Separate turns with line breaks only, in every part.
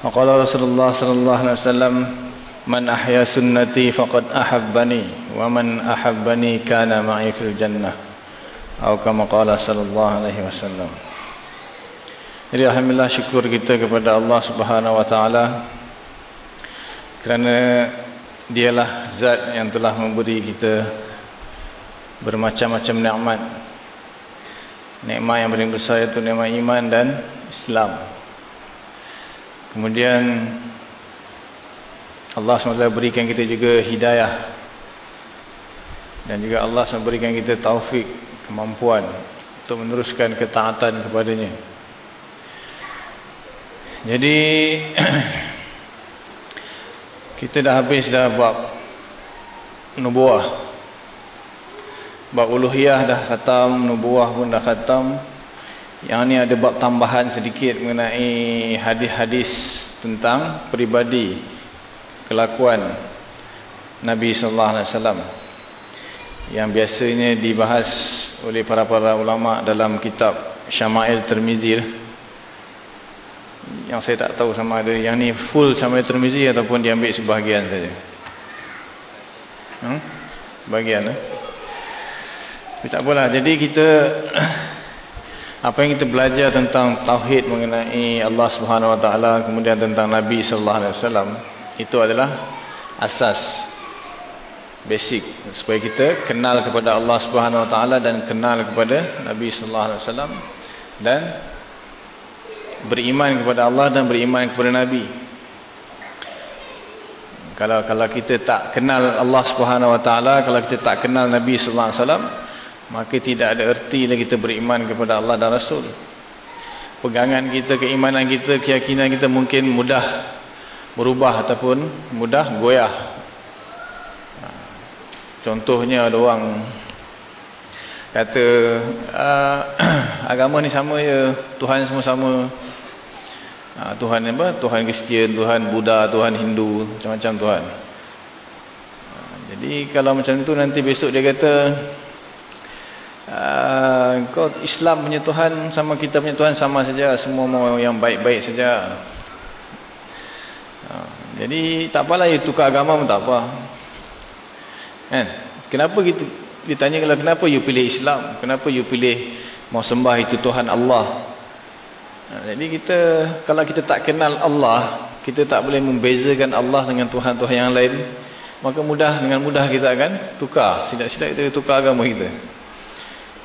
وقال رسول الله صلى الله عليه وسلم من أحيا سنتي فقد أحبني ومن أحبني كان معي في الجنة atau kama qala sallallahu alaihi wasallam. Jadi alhamdulillah syukur kita kepada Allah Subhanahu wa taala kerana dialah zat yang telah memberi kita bermacam-macam nikmat. Nikmat yang paling besar itu nikmat iman dan Islam. Kemudian Allah SWT berikan kita juga hidayah dan juga Allah SWT berikan kita taufik kemampuan untuk meneruskan ketaatan kepadanya. Jadi kita dah habis dah bab nubuah. Bab uluhiyah dah khatam, nubuah pun dah khatam. Yang ni ada bab tambahan sedikit mengenai hadis-hadis tentang peribadi kelakuan Nabi sallallahu alaihi wasallam yang biasanya dibahas oleh para-para ulama dalam kitab Syama'il Tirmizi yang saya tak tahu sama ada yang ni full Syama'il Tirmizi ataupun diambil sebahagian saja hmm? bagian eh? tapi tak apalah jadi kita apa yang kita belajar tentang tauhid mengenai Allah Subhanahu Wa Taala kemudian tentang Nabi Sallallahu Alaihi Wasallam itu adalah asas basic supaya kita kenal kepada Allah Subhanahu Wa Taala dan kenal kepada Nabi Sallallahu Alaihi Wasallam dan beriman kepada Allah dan beriman kepada Nabi. Kalau kalau kita tak kenal Allah Subhanahu Wa Taala, kalau kita tak kenal Nabi Sallallahu Alaihi Wasallam, maka tidak ada erti lagi kita beriman kepada Allah dan Rasul. Pegangan kita, keimanan kita, keyakinan kita mungkin mudah berubah ataupun mudah goyah Contohnya ada orang kata uh, agama ni sama je, Tuhan semua sama. Uh, Tuhan apa? Tuhan Kristian, Tuhan Buddha, Tuhan Hindu, macam-macam Tuhan. Uh, jadi kalau macam tu nanti besok dia kata uh, kau Islam punya Tuhan sama kita punya Tuhan sama saja, semua mau yang baik-baik saja. Uh, jadi tak apalah you tukar agama pun tak apa. Kan? Kenapa gitu? Ditanya kalau kenapa you pilih Islam? Kenapa you pilih mau sembah itu Tuhan Allah? Nah, jadi kita kalau kita tak kenal Allah, kita tak boleh membezakan Allah dengan Tuhan-Tuhan yang lain, maka mudah dengan mudah kita akan tukar. Silap-silap kita tukar agama kita.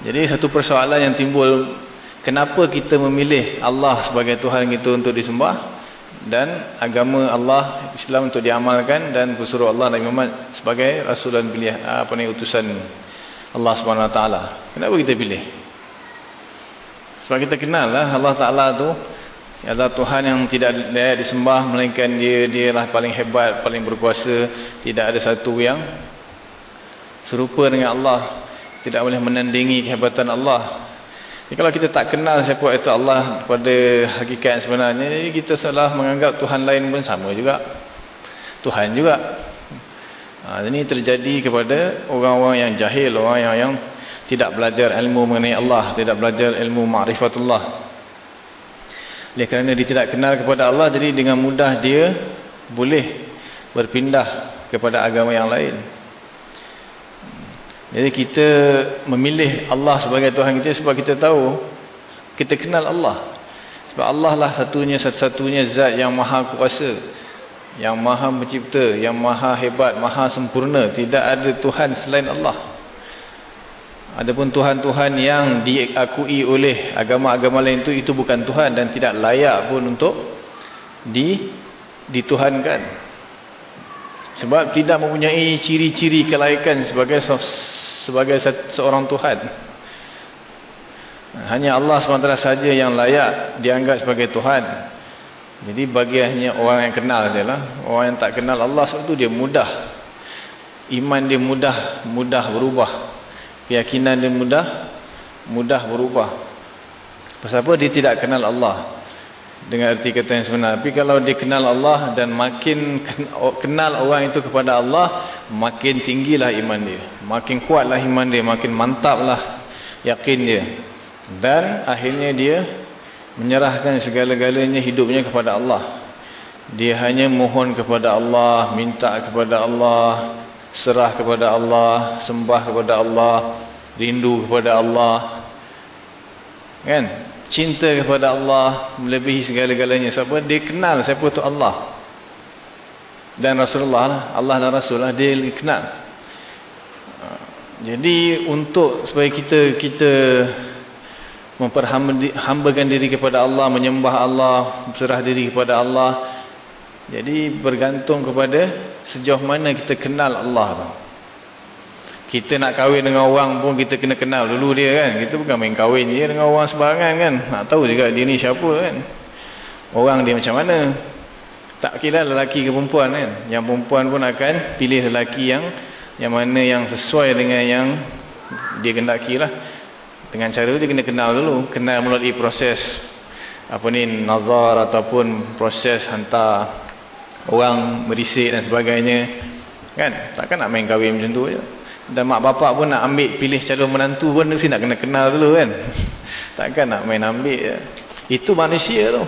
Jadi satu persoalan yang timbul, kenapa kita memilih Allah sebagai Tuhan kita untuk disembah? dan agama Allah Islam untuk diamalkan dan bersuruh Allah Nabi Muhammad sebagai rasul dan pilih apa ni utusan Allah Subhanahu Wa Taala. Kenapa kita pilih? Sebab kita kenal lah Allah Taala tu adalah Tuhan yang tidak layak disembah melainkan dia dialah paling hebat, paling berkuasa, tidak ada satu yang serupa dengan Allah. Tidak boleh menandingi kehebatan Allah. Jadi kalau kita tak kenal siapa itu Allah pada hakikat sebenarnya, kita salah menganggap Tuhan lain pun sama juga. Tuhan juga. Ha, ini terjadi kepada orang-orang yang jahil, orang yang, yang tidak belajar ilmu mengenai Allah, tidak belajar ilmu ma'rifatullah. Oleh kerana dia tidak kenal kepada Allah, jadi dengan mudah dia boleh berpindah kepada agama yang lain. Jadi kita memilih Allah sebagai Tuhan kita sebab kita tahu kita kenal Allah. Sebab Allah lah satunya satu-satunya zat yang maha kuasa. yang maha mencipta, yang maha hebat, maha sempurna. Tidak ada Tuhan selain Allah. Adapun Tuhan-Tuhan yang diakui oleh agama-agama lain itu, itu bukan Tuhan dan tidak layak pun untuk di, dituhankan. Sebab tidak mempunyai ciri-ciri kelayakan sebagai sebagai seorang Tuhan. Hanya Allah SWT saja yang layak dianggap sebagai Tuhan. Jadi bagi hanya orang yang kenal saja lah. Orang yang tak kenal Allah itu dia mudah. Iman dia mudah, mudah berubah. Keyakinan dia mudah, mudah berubah. Pasal apa? Dia tidak kenal Allah. Dengan arti kata yang sebenar. Tapi kalau dia kenal Allah dan makin kenal orang itu kepada Allah, makin tinggilah iman dia. Makin kuatlah iman dia, makin mantaplah yakin dia. Dan akhirnya dia menyerahkan segala-galanya hidupnya kepada Allah. Dia hanya mohon kepada Allah, minta kepada Allah, serah kepada Allah, sembah kepada Allah, rindu kepada Allah. Kan? Cinta kepada Allah melebihi segala-galanya. Sebab dia kenal siapa itu Allah. Dan Rasulullah lah. Allah dan Rasulullah dia kenal. Jadi untuk supaya kita kita memperhambakan diri kepada Allah, menyembah Allah, berserah diri kepada Allah. Jadi bergantung kepada sejauh mana kita kenal Allah. Kita nak kahwin dengan orang pun kita kena kenal dulu dia kan. Kita bukan main kahwin je dengan orang sebarangan kan. Nak tahu juga dia ni siapa kan. Orang dia macam mana. Tak kira lelaki ke perempuan kan. Yang perempuan pun akan pilih lelaki yang yang mana yang sesuai dengan yang dia kendaki lah. Dengan cara dia kena kenal dulu. Kenal melalui proses apa ni nazar ataupun proses hantar orang merisik dan sebagainya. Kan? Takkan nak main kahwin macam tu je. Dan mak bapak pun nak ambil pilih calon menantu pun mesti nak kena kenal dulu kan. Takkan nak main ambil je. Itu manusia tu.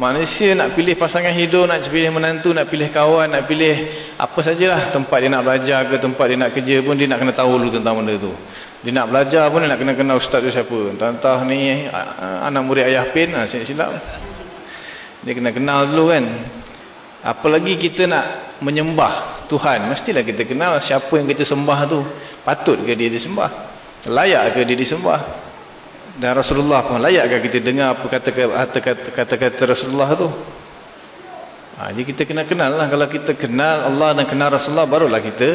Manusia nak pilih pasangan hidup, nak pilih menantu, nak pilih kawan, nak pilih apa sajalah. Tempat dia nak belajar ke, tempat dia nak kerja pun dia nak kena tahu dulu tentang benda tu. Dia nak belajar pun dia nak kena kenal ustaz tu siapa. Entah-entah ni anak murid ayah pin, ha, silap-silap. Dia kena kenal dulu kan. Apalagi kita nak menyembah Tuhan. Mestilah kita kenal siapa yang kita sembah tu. Patut ke dia disembah? Layak ke dia disembah? Dan Rasulullah pun layak ke kita dengar apa kata-kata Rasulullah tu? Ha, jadi kita kena kenal lah. Kalau kita kenal Allah dan kenal Rasulullah, barulah kita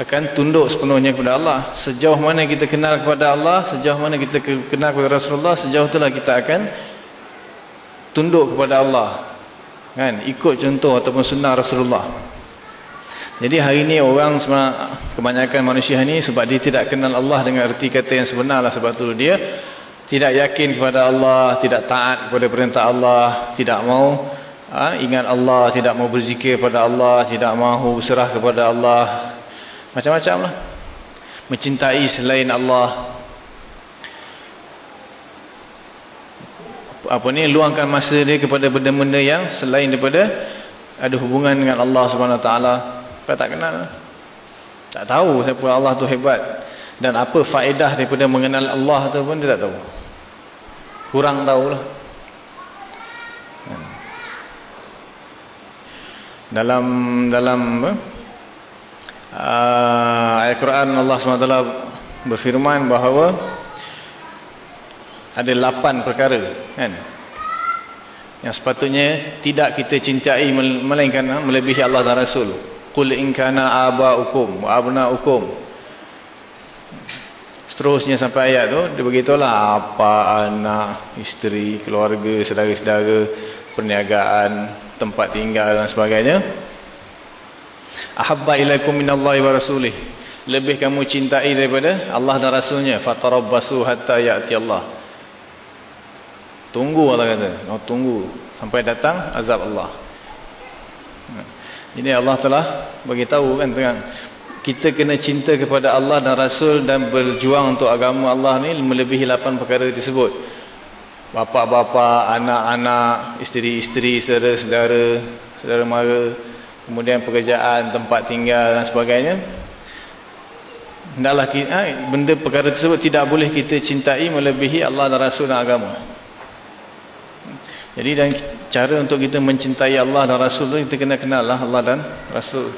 akan tunduk sepenuhnya kepada Allah. Sejauh mana kita kenal kepada Allah, sejauh mana kita kenal kepada Rasulullah, sejauh itulah kita akan tunduk kepada Allah. Kan? Ikut contoh ataupun sunnah Rasulullah. Jadi hari ini orang kebanyakan manusia ini sebab dia tidak kenal Allah dengan erti kata yang sebenar lah sebab itu dia tidak yakin kepada Allah, tidak taat kepada perintah Allah, tidak mau ha, ingat Allah, tidak mau berzikir kepada Allah, tidak mahu berserah kepada Allah, macam-macam lah. Mencintai selain Allah. Apa ni, luangkan masa dia kepada benda-benda yang selain daripada ada hubungan dengan Allah Subhanahu Taala. Tak kenal. Tak tahu siapa Allah tu hebat. Dan apa faedah daripada mengenal Allah tu pun dia tak tahu. Kurang tahulah. Dalam dalam uh, ayat Quran Allah SWT berfirman bahawa ada lapan perkara kan? Yang sepatutnya tidak kita cintai melainkan melebihi Allah dan Rasul. Qul in kana aba'ukum wa abna'ukum. Seterusnya sampai ayat tu dia beritahulah apa anak isteri keluarga saudara-saudara perniagaan tempat tinggal dan sebagainya. Ahabba ilaikum minallahi wa rasulih. Lebih kamu cintai daripada Allah dan rasulnya. Fatarabbasu hatta ya'ti Allah tunggu Allah kata oh, tunggu sampai datang azab Allah ini Allah telah bagi tahu kan tengah kita kena cinta kepada Allah dan Rasul dan berjuang untuk agama Allah ni melebihi lapan perkara tersebut. Bapa-bapa, anak-anak, isteri-isteri, saudara-saudara, saudara mara, kemudian pekerjaan, tempat tinggal dan sebagainya. Hendaklah kita, ha, benda perkara tersebut tidak boleh kita cintai melebihi Allah dan Rasul dan agama. Jadi dan cara untuk kita mencintai Allah dan Rasul tu kita kena kenal lah Allah dan Rasul.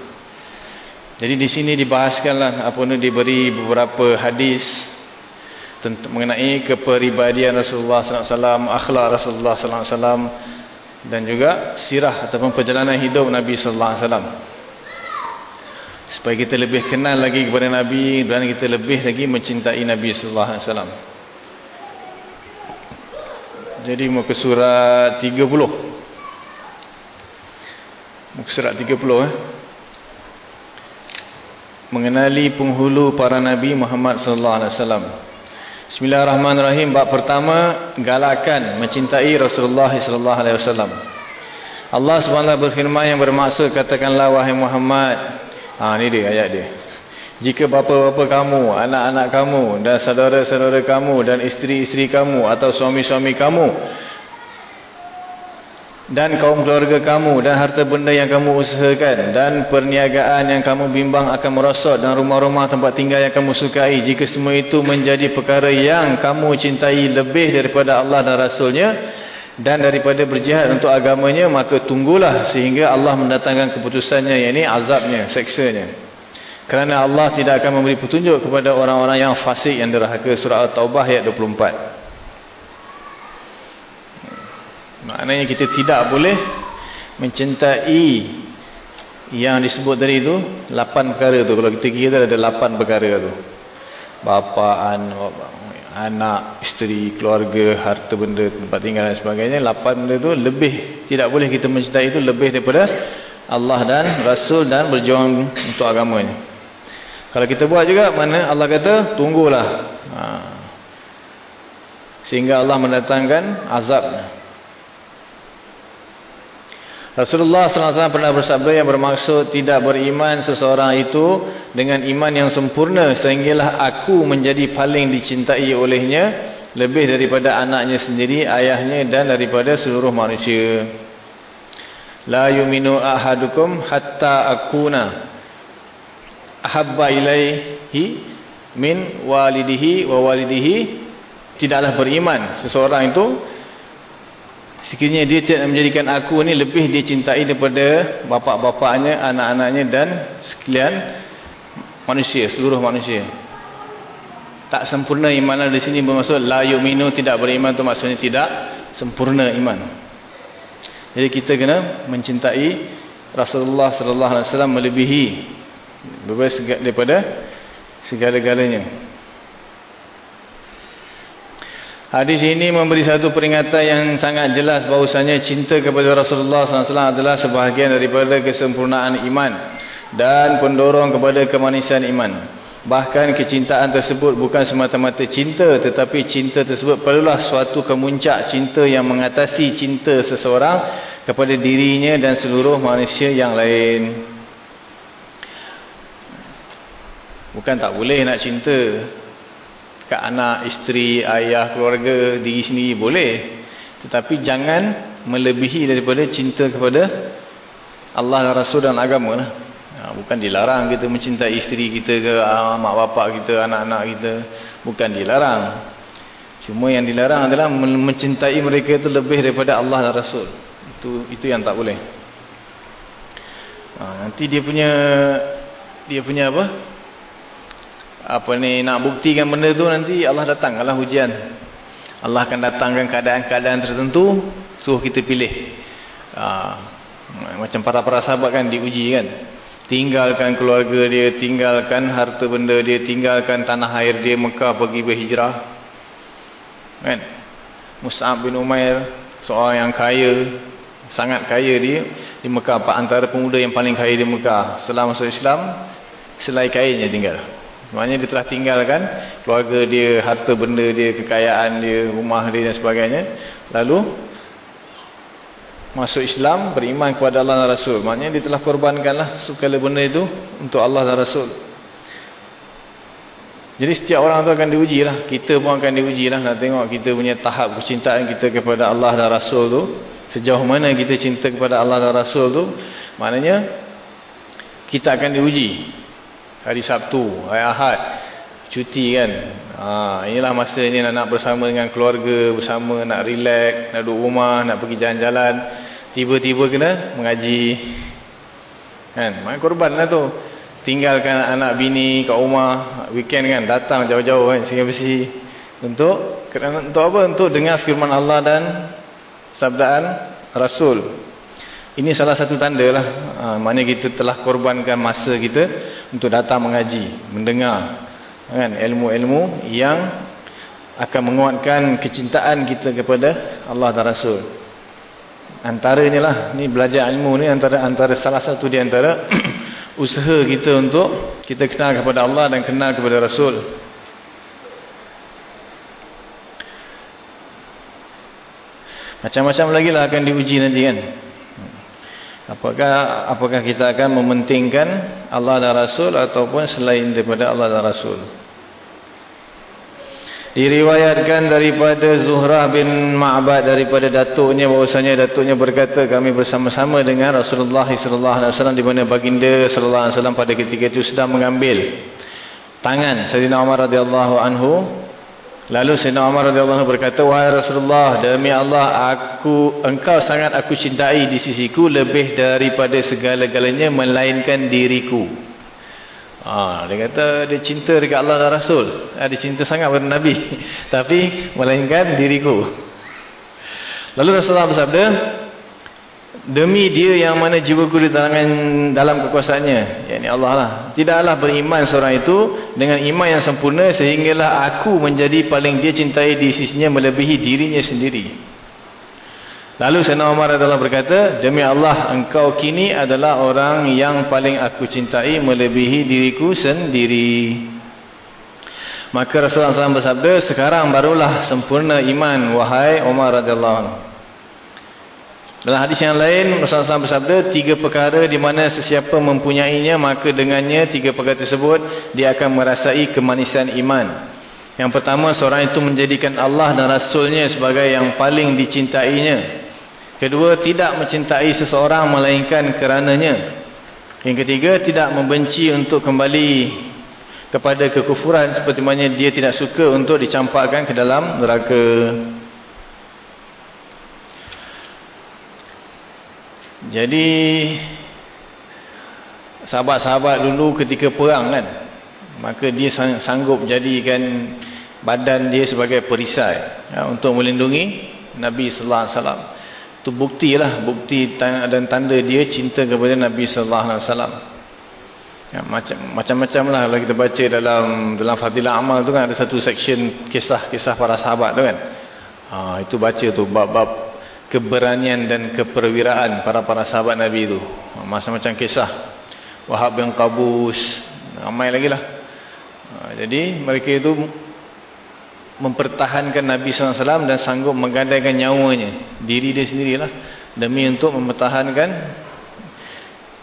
Jadi di sini dibahaskanlah apa ni diberi beberapa hadis tentang mengenai kepribadian Rasulullah sallallahu alaihi wasallam, akhlak Rasulullah sallallahu alaihi wasallam dan juga sirah ataupun perjalanan hidup Nabi sallallahu alaihi wasallam. Supaya kita lebih kenal lagi kepada Nabi dan kita lebih lagi mencintai Nabi sallallahu alaihi wasallam. Jadi muka surat 30. Muka surat 30 eh. Mengenali penghulu para nabi Muhammad sallallahu alaihi wasallam. Bismillahirrahmanirrahim. Bab pertama, galakan mencintai Rasulullah sallallahu alaihi wasallam. Allah Subhanahu berfirman yang bermaksud katakanlah wahai Muhammad. Ha ni dia ayat dia. Jika bapa-bapa kamu, anak-anak kamu dan saudara-saudara kamu dan isteri-isteri kamu atau suami-suami kamu dan kaum keluarga kamu dan harta benda yang kamu usahakan dan perniagaan yang kamu bimbang akan merosot dan rumah-rumah tempat tinggal yang kamu sukai jika semua itu menjadi perkara yang kamu cintai lebih daripada Allah dan Rasulnya dan daripada berjihad untuk agamanya maka tunggulah sehingga Allah mendatangkan keputusannya yang ini azabnya, seksanya kerana Allah tidak akan memberi petunjuk kepada orang-orang yang fasik yang derhaka. Surah At-Taubah ayat 24. Maknanya kita tidak boleh mencintai yang disebut tadi itu. Lapan perkara itu. Kalau kita kira ada lapan perkara itu. Bapa, anak, isteri, keluarga, harta benda, tempat tinggal dan sebagainya. Lapan benda itu lebih. Tidak boleh kita mencintai itu lebih daripada Allah dan Rasul dan berjuang untuk agamanya. Kalau kita buat juga mana Allah kata tunggulah. Ha. Sehingga Allah mendatangkan azab. Rasulullah SAW pernah bersabda yang bermaksud tidak beriman seseorang itu dengan iman yang sempurna sehinggalah aku menjadi paling dicintai olehnya lebih daripada anaknya sendiri, ayahnya dan daripada seluruh manusia. La yuminu ahadukum hatta akuna ahabba ilaihi min walidihi wa walidihi tidaklah beriman seseorang itu sekiranya dia tidak menjadikan aku ni lebih dicintai daripada bapa-bapaknya, anak-anaknya dan sekalian manusia, seluruh manusia. Tak sempurna iman di sini bermaksud la yu'minu tidak beriman tu maksudnya tidak sempurna iman. Jadi kita kena mencintai Rasulullah sallallahu alaihi wasallam melebihi Bebas daripada segala-galanya. Hadis ini memberi satu peringatan yang sangat jelas bahawasanya cinta kepada Rasulullah SAW adalah sebahagian daripada kesempurnaan iman dan pendorong kepada kemanisan iman. Bahkan kecintaan tersebut bukan semata-mata cinta tetapi cinta tersebut perlulah suatu kemuncak cinta yang mengatasi cinta seseorang kepada dirinya dan seluruh manusia yang lain. Bukan tak boleh nak cinta kat anak, isteri, ayah, keluarga, diri sendiri boleh. Tetapi jangan melebihi daripada cinta kepada Allah dan Rasul dan agama lah. Ha, bukan dilarang kita mencintai isteri kita ke ah, mak bapak kita, anak-anak kita. Bukan dilarang. Cuma yang dilarang adalah mencintai mereka itu lebih daripada Allah dan Rasul. Itu itu yang tak boleh. Ha, nanti dia punya dia punya apa? Apa ni nak buktikan benda tu nanti Allah datangkanlah hujan. Allah akan datangkan keadaan-keadaan tertentu suruh kita pilih. Ha, macam para-para sahabat kan diuji kan. Tinggalkan keluarga dia, tinggalkan harta benda dia, tinggalkan tanah air dia Mekah pergi berhijrah. Kan? Mus'ab bin Umair seorang yang kaya, sangat kaya dia di Mekah, antara pemuda yang paling kaya di Mekah. Setelah masuk Islam, selai kainnya tinggal. Maknanya dia telah tinggalkan keluarga dia, harta benda dia, kekayaan dia, rumah dia dan sebagainya. Lalu masuk Islam, beriman kepada Allah dan Rasul. Maknanya dia telah korbankanlah segala benda itu untuk Allah dan Rasul. Jadi setiap orang tu akan diuji lah. Kita pun akan diuji lah. Nak tengok kita punya tahap kecintaan kita kepada Allah dan Rasul tu. Sejauh mana kita cinta kepada Allah dan Rasul tu. Maknanya kita akan diuji hari Sabtu, hari Ahad. cuti kan? Ha, inilah masa ni nak, nak bersama dengan keluarga bersama nak relax nak duduk rumah nak pergi jalan-jalan. Tiba-tiba kena mengaji. Kan? Main korban lah tu. Tinggalkan anak bini kat rumah. Weekend kan datang jauh-jauh kan sehingga besi. Untuk untuk apa? Untuk dengar firman Allah dan sabdaan Rasul ini salah satu tanda lah ha, mana kita telah korbankan masa kita untuk datang mengaji mendengar kan ilmu-ilmu yang akan menguatkan kecintaan kita kepada Allah dan Rasul. Antara inilah ni belajar ilmu ni antara antara salah satu di antara usaha kita untuk kita kenal kepada Allah dan kenal kepada Rasul. Macam-macam lagi lah akan diuji nanti kan. Apakah apakah kita akan mementingkan Allah dan Rasul ataupun selain daripada Allah dan Rasul. Diriwayatkan daripada Zuhrah bin Ma'bad daripada datuknya bahwasanya datuknya berkata kami bersama-sama dengan Rasulullah sallallahu alaihi wasallam di mana baginda sallallahu alaihi wasallam pada ketika itu sedang mengambil tangan Sayyidina Umar radhiyallahu anhu Lalu Sayyidina Umar radhiyallahu berkata, "Wahai Rasulullah, demi Allah, aku engkau sangat aku cintai di sisiku lebih daripada segala-galanya melainkan diriku." Ha, dia kata dia cinta dekat Allah dan Rasul. Ha, dia cinta sangat pada Nabi, tapi melainkan diriku. Lalu Rasulullah bersabda, Demi dia yang mana jiwaku di tangan dalam kekuasaannya. yakni Allah lah. Tidaklah beriman seorang itu dengan iman yang sempurna sehinggalah aku menjadi paling dia cintai di sisinya melebihi dirinya sendiri. Lalu Sayyidina Umar adalah berkata, Demi Allah engkau kini adalah orang yang paling aku cintai melebihi diriku sendiri. Maka Rasulullah SAW bersabda, sekarang barulah sempurna iman wahai Umar radhiyallahu anhu. Dalam hadis yang lain Rasulullah SAW bersabda tiga perkara di mana sesiapa mempunyainya maka dengannya tiga perkara tersebut dia akan merasai kemanisan iman. Yang pertama seorang itu menjadikan Allah dan Rasulnya sebagai yang paling dicintainya. Kedua tidak mencintai seseorang melainkan kerananya. Yang ketiga tidak membenci untuk kembali kepada kekufuran seperti mana dia tidak suka untuk dicampakkan ke dalam neraka. Jadi sahabat-sahabat dulu ketika perang kan maka dia sanggup jadikan badan dia sebagai perisai ya, untuk melindungi Nabi sallallahu alaihi wasallam. Itu buktilah bukti dan tanda dia cinta kepada Nabi sallallahu alaihi wasallam. Ya, macam-macam lah kalau kita baca dalam dalam Fadilah Amal tu kan ada satu section kisah-kisah para sahabat tu kan. Ha, itu baca tu bab-bab keberanian dan keperwiraan para-para sahabat Nabi itu. Macam-macam kisah. Wahab bin Qabus. Ramai lagi lah. Ha, jadi mereka itu mempertahankan Nabi SAW dan sanggup menggadaikan nyawanya. Diri dia sendirilah. Demi untuk mempertahankan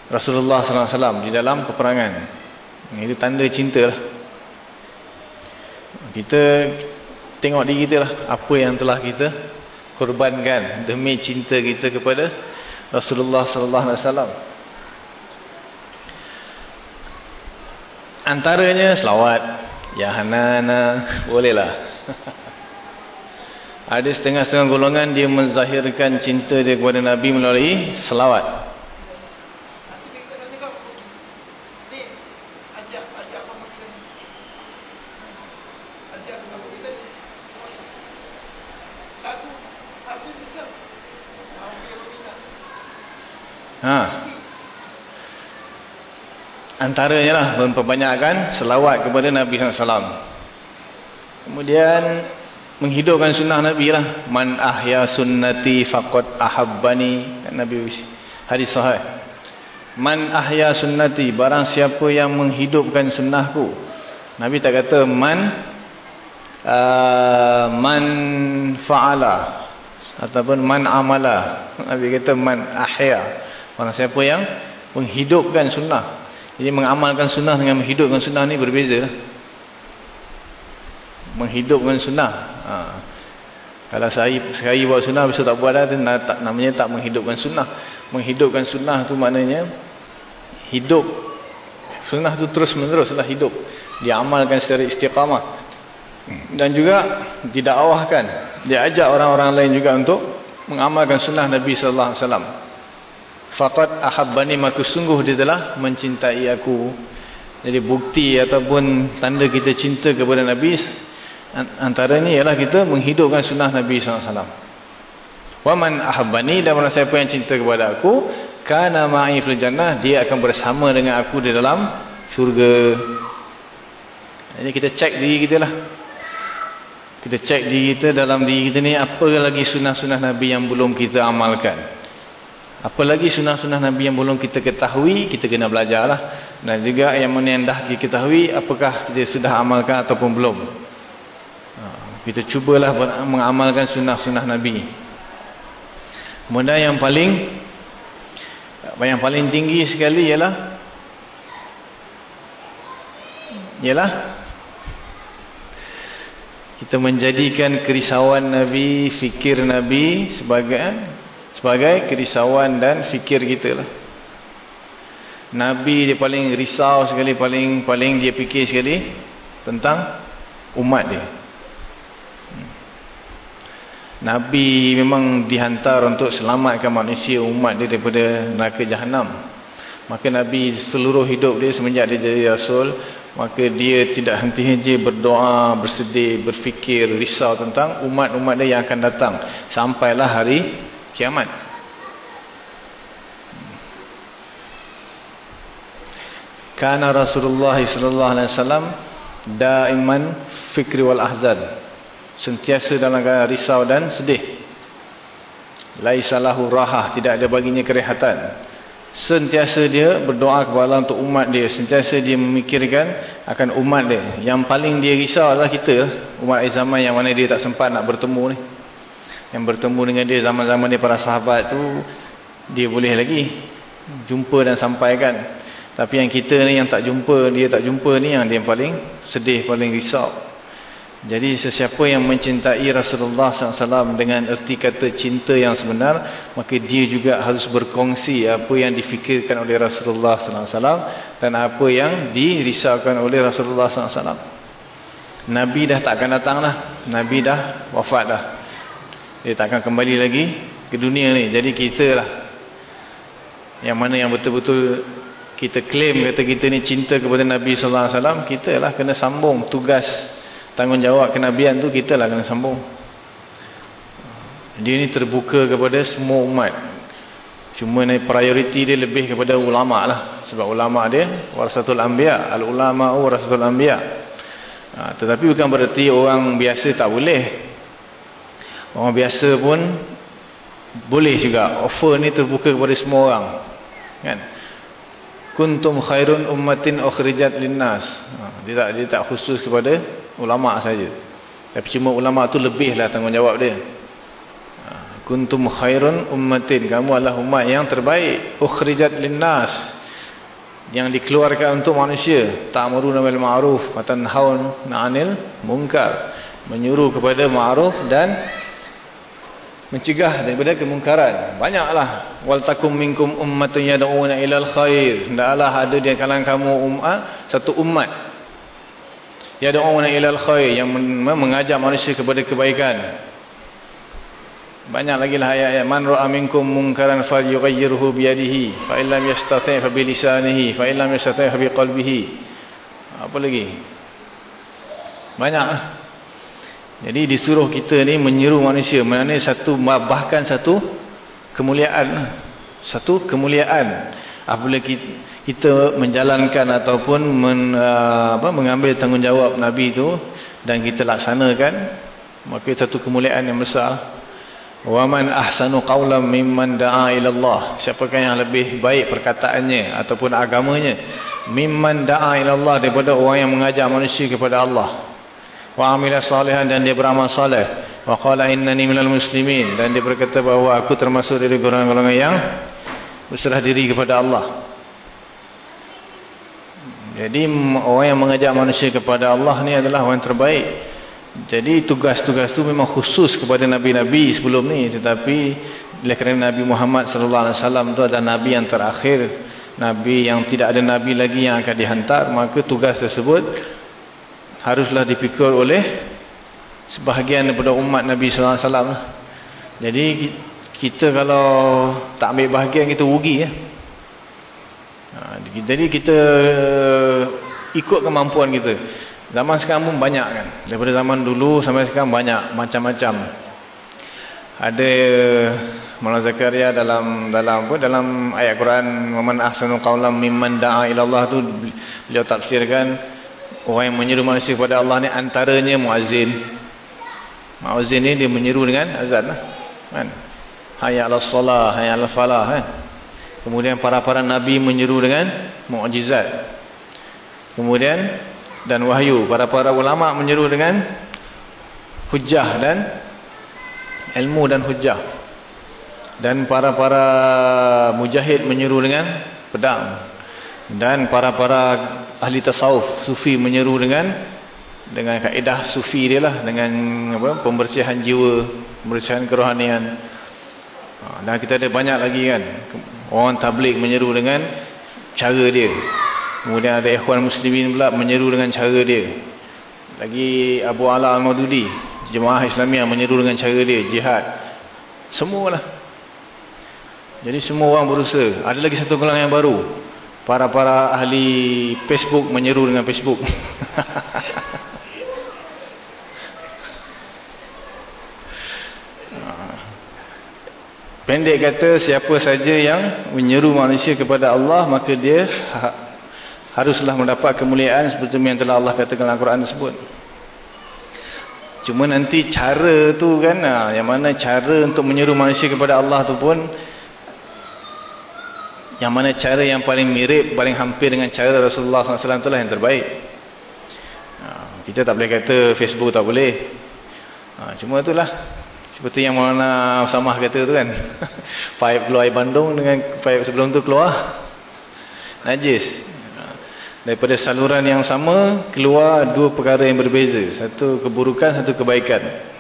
Rasulullah SAW di dalam peperangan. Itu tanda cinta lah. Kita tengok diri kita lah. Apa yang telah kita korbankan demi cinta kita kepada Rasulullah sallallahu alaihi wasallam. Antaranya selawat ya hanana bolehlah. Ada setengah-setengah golongan dia menzahirkan cinta dia kepada Nabi melalui selawat. Ha. Antaranya lah memperbanyakkan selawat kepada Nabi SAW. Kemudian menghidupkan sunnah Nabi lah. Man ahya sunnati faqad ahabbani. Nabi hadis sahih. Man ahya sunnati. Barang siapa yang menghidupkan sunnahku. Nabi tak kata man uh, man fa'ala. Ataupun man amala. Nabi kata man ahya. Orang siapa yang menghidupkan sunnah. Jadi mengamalkan sunnah dengan menghidupkan sunnah ni berbeza. Menghidupkan sunnah. Ha. Kalau sekali, sekali buat sunnah, bisa tak buat dah, tak, namanya tak menghidupkan sunnah. Menghidupkan sunnah tu maknanya hidup Sunnah itu terus meneruslah hidup. Diamalkan secara istiqamah. Dan juga didakwahkan. Diajak orang-orang lain juga untuk mengamalkan sunnah Nabi sallallahu alaihi wasallam. Faqad ahabbani maka sungguh dia telah mencintai aku. Jadi bukti ataupun tanda kita cinta kepada Nabi antaranya ialah kita menghidupkan sunnah Nabi sallallahu alaihi wasallam. Wa man ahabbani dan barang siapa yang cinta kepada aku, kana ma'i fil jannah, dia akan bersama dengan aku di dalam syurga. Jadi kita cek diri kita lah. Kita cek diri kita dalam diri kita ni apa lagi sunnah-sunnah Nabi yang belum kita amalkan. Apa lagi sunnah-sunnah Nabi yang belum kita ketahui, kita kena belajar lah. Dan juga yang mana yang dah kita ketahui, apakah kita sudah amalkan ataupun belum. Ha, kita cubalah mengamalkan sunnah-sunnah Nabi. Kemudian yang paling yang paling tinggi sekali ialah ialah kita menjadikan kerisauan Nabi, fikir Nabi sebagai sebagai kerisauan dan fikir kita lah. Nabi dia paling risau sekali, paling paling dia fikir sekali tentang umat dia. Nabi memang dihantar untuk selamatkan manusia umat dia daripada neraka jahanam. Maka Nabi seluruh hidup dia semenjak dia jadi Rasul, maka dia tidak henti-henti berdoa, bersedih, berfikir, risau tentang umat-umat dia yang akan datang. Sampailah hari kiamat. Kana Rasulullah sallallahu alaihi wasallam daiman fikri wal ahzan. Sentiasa dalam keadaan risau dan sedih. Laisalahu rahah tidak ada baginya kerehatan. Sentiasa dia berdoa kepada Allah untuk umat dia. Sentiasa dia memikirkan akan umat dia. Yang paling dia risau adalah kita umat zaman yang mana dia tak sempat nak bertemu ni yang bertemu dengan dia zaman-zaman dia para sahabat tu dia boleh lagi jumpa dan sampaikan tapi yang kita ni yang tak jumpa dia tak jumpa ni yang dia paling sedih paling risau jadi sesiapa yang mencintai Rasulullah SAW dengan erti kata cinta yang sebenar, maka dia juga harus berkongsi apa yang difikirkan oleh Rasulullah SAW dan apa yang dirisaukan oleh Rasulullah SAW. Nabi dah tak akan datang lah. Nabi dah wafat dah. Dia tak akan kembali lagi ke dunia ni. Jadi kita lah. Yang mana yang betul-betul kita claim kata kita ni cinta kepada Nabi SAW, kita lah kena sambung tugas tanggungjawab kenabian tu kita lah kena sambung dia ni terbuka kepada semua umat cuma ni prioriti dia lebih kepada ulama lah sebab ulama dia warasatul anbiya al ulama warasatul anbiya ha, tetapi bukan berarti orang biasa tak boleh orang biasa pun boleh juga offer ni terbuka kepada semua orang kan? Kuntum khairun ummatin ukhrijat linnas. Ha, dia tak dia tak khusus kepada ulama saja. Tapi cuma ulama tu lebihlah tanggungjawab dia. Ha, kuntum khairun ummatin. Kamu adalah umat yang terbaik. Ukhrijat linnas. Yang dikeluarkan untuk manusia. Ta'muruna bil ma'ruf wa tanhauna 'anil munkar. Menyuruh kepada ma'ruf dan mencegah daripada kemungkaran. Banyaklah. Wal takum minkum ummatun yad'una ilal khair. Hendaklah ada di kalangan kamu umat satu umat yad'una ilal khair yang mengajak manusia kepada kebaikan. Banyak lagi lah ayat-ayat. Man ra'a minkum munkaran falyughayyirhu bi yadihi fa illam yastati' fa bi lisanihi fa illam yastati' fa bi qalbihi apa lagi? Banyaklah jadi disuruh kita ni menyeru manusia. Mana satu bahkan satu kemuliaan. Satu kemuliaan. Apabila kita menjalankan ataupun men, uh, apa, mengambil tanggungjawab Nabi itu dan kita laksanakan. Maka satu kemuliaan yang besar. Waman ahsanu qawlam mimman da'a ilallah. Siapakah yang lebih baik perkataannya ataupun agamanya. Mimman da'a ilallah daripada orang yang mengajak manusia kepada Allah wa amila salihan dan dia beramal saleh. Wa qala innani minal muslimin. Dan dia berkata bahawa aku termasuk dari golongan-golongan yang berserah diri kepada Allah. Jadi orang yang mengajak manusia kepada Allah ni adalah orang terbaik. Jadi tugas-tugas tu memang khusus kepada nabi-nabi sebelum ni. Tetapi oleh kerana Nabi Muhammad sallallahu alaihi wasallam tu adalah nabi yang terakhir Nabi yang tidak ada Nabi lagi yang akan dihantar maka tugas tersebut haruslah dipikul oleh sebahagian daripada umat Nabi SAW lah. jadi kita kalau tak ambil bahagian kita rugi ya. Ha, jadi kita ikut kemampuan kita zaman sekarang pun banyak kan daripada zaman dulu sampai sekarang banyak macam-macam ada Maulana Zakaria dalam dalam apa dalam ayat Quran man ahsanu qawlan mimman da'a ila Allah tu beliau tafsirkan orang yang menyeru manusia kepada Allah ni antaranya muazzin. Muazzin ni dia menyeru dengan azan lah. Kan? Hayya 'alas solah hayya 'alal falah kan? Kemudian para-para nabi menyeru dengan mukjizat kemudian dan wahyu. Para-para ulama menyeru dengan hujah dan ilmu dan hujah dan para-para mujahid menyeru dengan pedang. Dan para-para ahli tasawuf sufi menyeru dengan dengan kaedah sufi dia lah dengan apa pembersihan jiwa pembersihan kerohanian. Ha, dan kita ada banyak lagi kan. Orang tablik menyeru dengan cara dia. Kemudian ada ikhwan muslimin pula menyeru dengan cara dia. Lagi Abu Ala Al-Madudi jemaah Islamiah menyeru dengan cara dia jihad. Semualah. Jadi semua orang berusaha. Ada lagi satu golongan yang baru. Para-para ahli Facebook menyeru dengan Facebook. Pendek kata siapa saja yang menyeru manusia kepada Allah maka dia ha haruslah mendapat kemuliaan seperti yang telah Allah katakan dalam Al-Quran tersebut. Cuma nanti cara tu kan, ha, yang mana cara untuk menyeru manusia kepada Allah tu pun yang mana cara yang paling mirip, paling hampir dengan cara Rasulullah SAW itulah yang terbaik. Ha, kita tak boleh kata Facebook tak boleh. Ha, cuma itulah. Seperti yang Maulana Samah kata tu kan. Pipe keluar bandung dengan pipe sebelum tu keluar. Najis. Ha, daripada saluran yang sama, keluar dua perkara yang berbeza. Satu keburukan, satu kebaikan.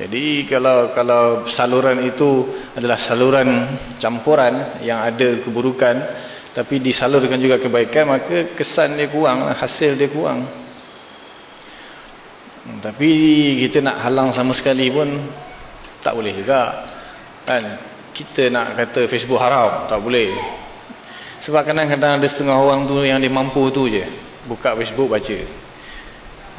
Jadi kalau kalau saluran itu adalah saluran campuran yang ada keburukan tapi disalurkan juga kebaikan maka kesan dia kurang, hasil dia kurang. Tapi kita nak halang sama sekali pun tak boleh juga. Kan? Kita nak kata Facebook haram, tak boleh. Sebab kadang-kadang ada setengah orang tu yang dia mampu tu je. Buka Facebook baca.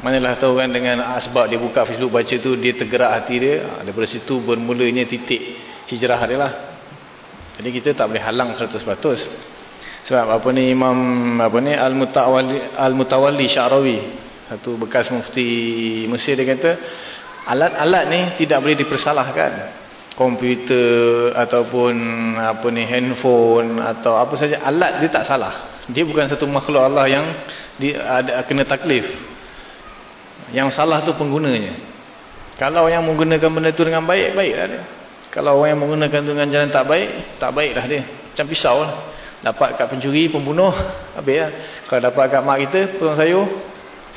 Manalah tahu kan dengan sebab dia buka Facebook baca tu dia tergerak hati dia. Ha, daripada situ bermulanya titik hijrah dia lah. Jadi kita tak boleh halang 100%. Sebab apa ni Imam apa ni Al-Mutawalli Al-Mutawalli Syarawi satu bekas mufti Mesir dia kata alat-alat ni tidak boleh dipersalahkan. Komputer ataupun apa ni handphone atau apa saja alat dia tak salah. Dia bukan satu makhluk Allah yang di, ada kena taklif yang salah tu penggunanya. Kalau yang menggunakan benda tu dengan baik, baiklah dia. Kalau orang yang menggunakan dengan jalan tak baik, tak baiklah dia. Macam pisau lah. Dapat kat pencuri, pembunuh, habis lah. Kalau dapat kat mak kita, potong sayur,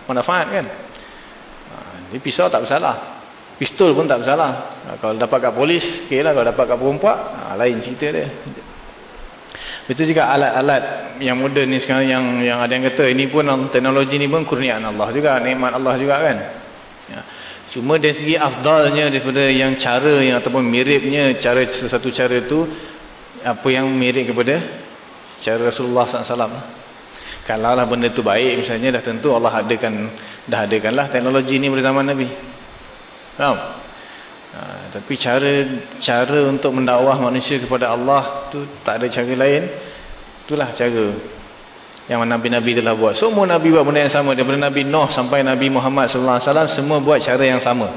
manfaat kan. Ha, dia pisau tak bersalah. Pistol pun tak bersalah. Ha, kalau dapat kat polis, okey lah. Kalau dapat kat perempuan, ha, lain cerita dia. Betul juga alat-alat yang moden ni sekarang yang yang ada yang kata ini pun teknologi ni pun kurniaan Allah juga, nikmat Allah juga kan. Ya. Cuma dari segi afdalnya daripada yang cara yang ataupun miripnya cara sesuatu cara itu apa yang mirip kepada cara Rasulullah SAW. Kalau lah benda tu baik misalnya dah tentu Allah adakan dah adakanlah teknologi ni pada zaman Nabi. Faham? Ha, tapi cara cara untuk mendakwah manusia kepada Allah tu tak ada cara lain. Itulah cara yang Nabi-Nabi telah buat. Semua Nabi buat benda yang sama. Daripada Nabi Nuh sampai Nabi Muhammad sallallahu alaihi wasallam semua buat cara yang sama.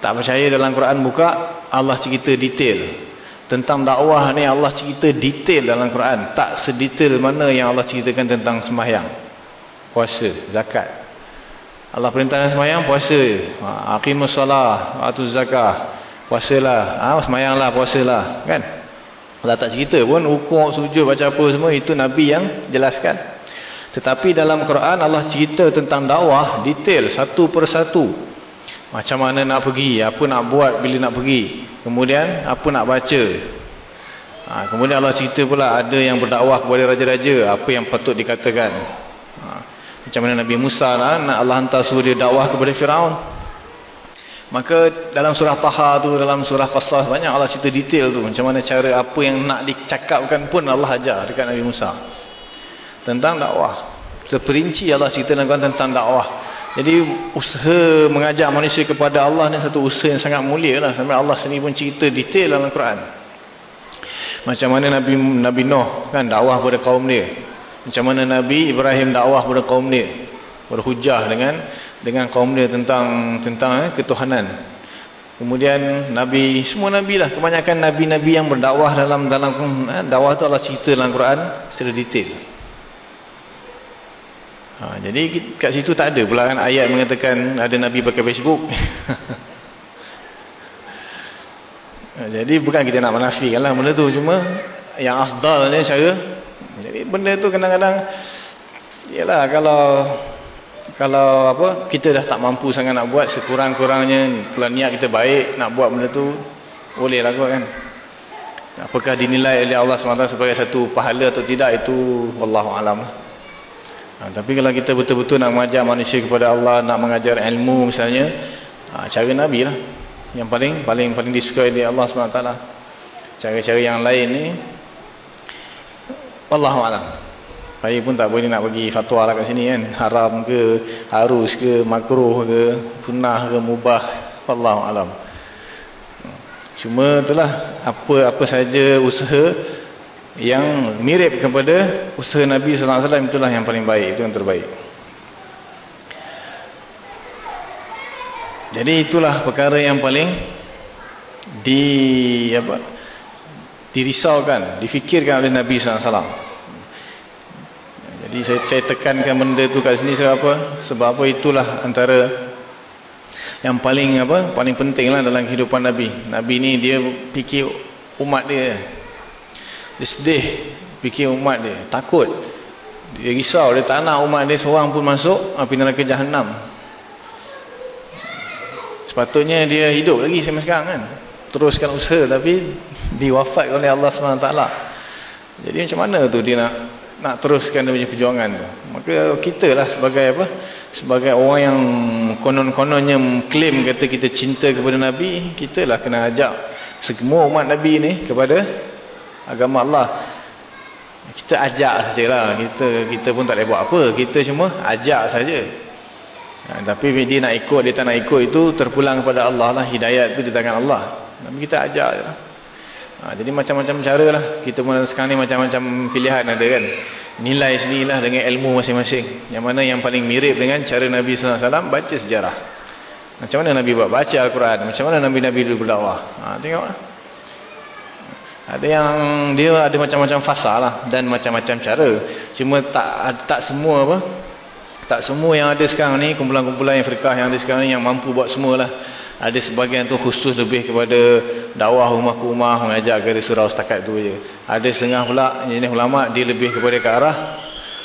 Tak percaya dalam Quran buka Allah cerita detail. Tentang dakwah ni Allah cerita detail dalam Quran. Tak sedetail mana yang Allah ceritakan tentang sembahyang. Puasa, zakat. Allah perintahkan semayang puasa. Ha, aqimus solah, atuz zakah. Puasalah. Ha, semayanglah, puasalah. Kan? Allah tak cerita pun hukum sujud baca apa semua itu Nabi yang jelaskan. Tetapi dalam Quran Allah cerita tentang dakwah detail satu persatu. Macam mana nak pergi, apa nak buat bila nak pergi. Kemudian apa nak baca. Ha, kemudian Allah cerita pula ada yang berdakwah kepada raja-raja. Apa yang patut dikatakan. Macam mana Nabi Musa lah. Nak Allah hantar suruh dia dakwah kepada Firaun. Maka dalam surah Taha tu, dalam surah Qasas banyak Allah cerita detail tu. Macam mana cara apa yang nak dicakapkan pun Allah ajar dekat Nabi Musa. Tentang dakwah. Terperinci Allah cerita tentang dakwah. Jadi usaha mengajak manusia kepada Allah ni satu usaha yang sangat mulia lah. Sampai Allah sendiri pun cerita detail dalam Al-Quran. Macam mana Nabi Nabi Nuh kan dakwah kepada kaum dia. Macam mana Nabi Ibrahim dakwah kepada kaum dia. Berhujah dengan dengan kaum dia tentang tentang eh, ketuhanan. Kemudian Nabi semua Nabi lah kebanyakan Nabi-Nabi yang berdakwah dalam dalam eh, dakwah tu Allah cerita dalam Quran secara detail. Ha, jadi kat situ tak ada pula kan ayat mengatakan ada Nabi pakai Facebook. Ha, jadi bukan kita nak menafikan lah benda tu. Cuma yang afdalnya cara. Jadi benda tu kadang-kadang. Yalah kalau. Kalau apa. Kita dah tak mampu sangat nak buat. Sekurang-kurangnya. Kalau niat kita baik. Nak buat benda tu. Boleh lah kan. Apakah dinilai oleh Allah SWT sebagai satu pahala atau tidak. Itu. Wallahualam. Ha, tapi kalau kita betul-betul nak mengajar manusia kepada Allah. Nak mengajar ilmu misalnya. Ha, cara Nabi lah yang paling paling paling disukai oleh Allah SWT cara-cara yang lain ni Allah alam. Saya pun tak boleh nak bagi fatwa lah kat sini kan. Haram ke harus ke makruh ke sunnah ke mubah. Allah alam. Cuma itulah apa-apa saja usaha yang mirip kepada usaha Nabi SAW itulah yang paling baik itu yang terbaik. Jadi itulah perkara yang paling di apa dirisaukan, difikirkan oleh Nabi SAW. Jadi saya, saya tekankan benda tu kat sini sebab apa? Sebab apa itulah antara yang paling apa? Paling pentinglah dalam kehidupan Nabi. Nabi ni dia fikir umat dia. Dia sedih fikir umat dia, takut. Dia risau, dia tak nak umat dia seorang pun masuk api neraka jahanam. Sepatutnya dia hidup lagi sampai sekarang kan. Teruskan usaha tapi diwafat oleh Allah SWT. Jadi macam mana tu dia nak nak teruskan dia punya perjuangan tu. Maka kita lah sebagai apa? Sebagai orang yang konon-kononnya klaim kata kita cinta kepada Nabi. Kita lah kena ajak semua umat Nabi ni kepada agama Allah. Kita ajak sajalah. Kita kita pun tak boleh buat apa. Kita cuma ajak saja. Ha, tapi dia nak ikut, dia tak nak ikut itu terpulang kepada Allah lah. Hidayat itu di tangan Allah. Tapi kita ajak je lah. Ha, jadi macam-macam cara lah. Kita pun sekarang ni macam-macam pilihan ada kan. Nilai sendiri lah dengan ilmu masing-masing. Yang mana yang paling mirip dengan cara Nabi SAW baca sejarah. Macam mana Nabi buat? Baca Al-Quran. Macam mana Nabi-Nabi dulu berdakwah? Ha, tengok lah. Ada yang dia ada macam-macam fasa lah. Dan macam-macam cara. Cuma tak tak semua apa tak semua yang ada sekarang ni, kumpulan-kumpulan yang firqah yang ada sekarang ni yang mampu buat semualah. Ada sebagian tu khusus lebih kepada dakwah rumah ke rumah, mengajak ke surau setakat tu je. Ada setengah pula jenis ulama dia lebih kepada ke arah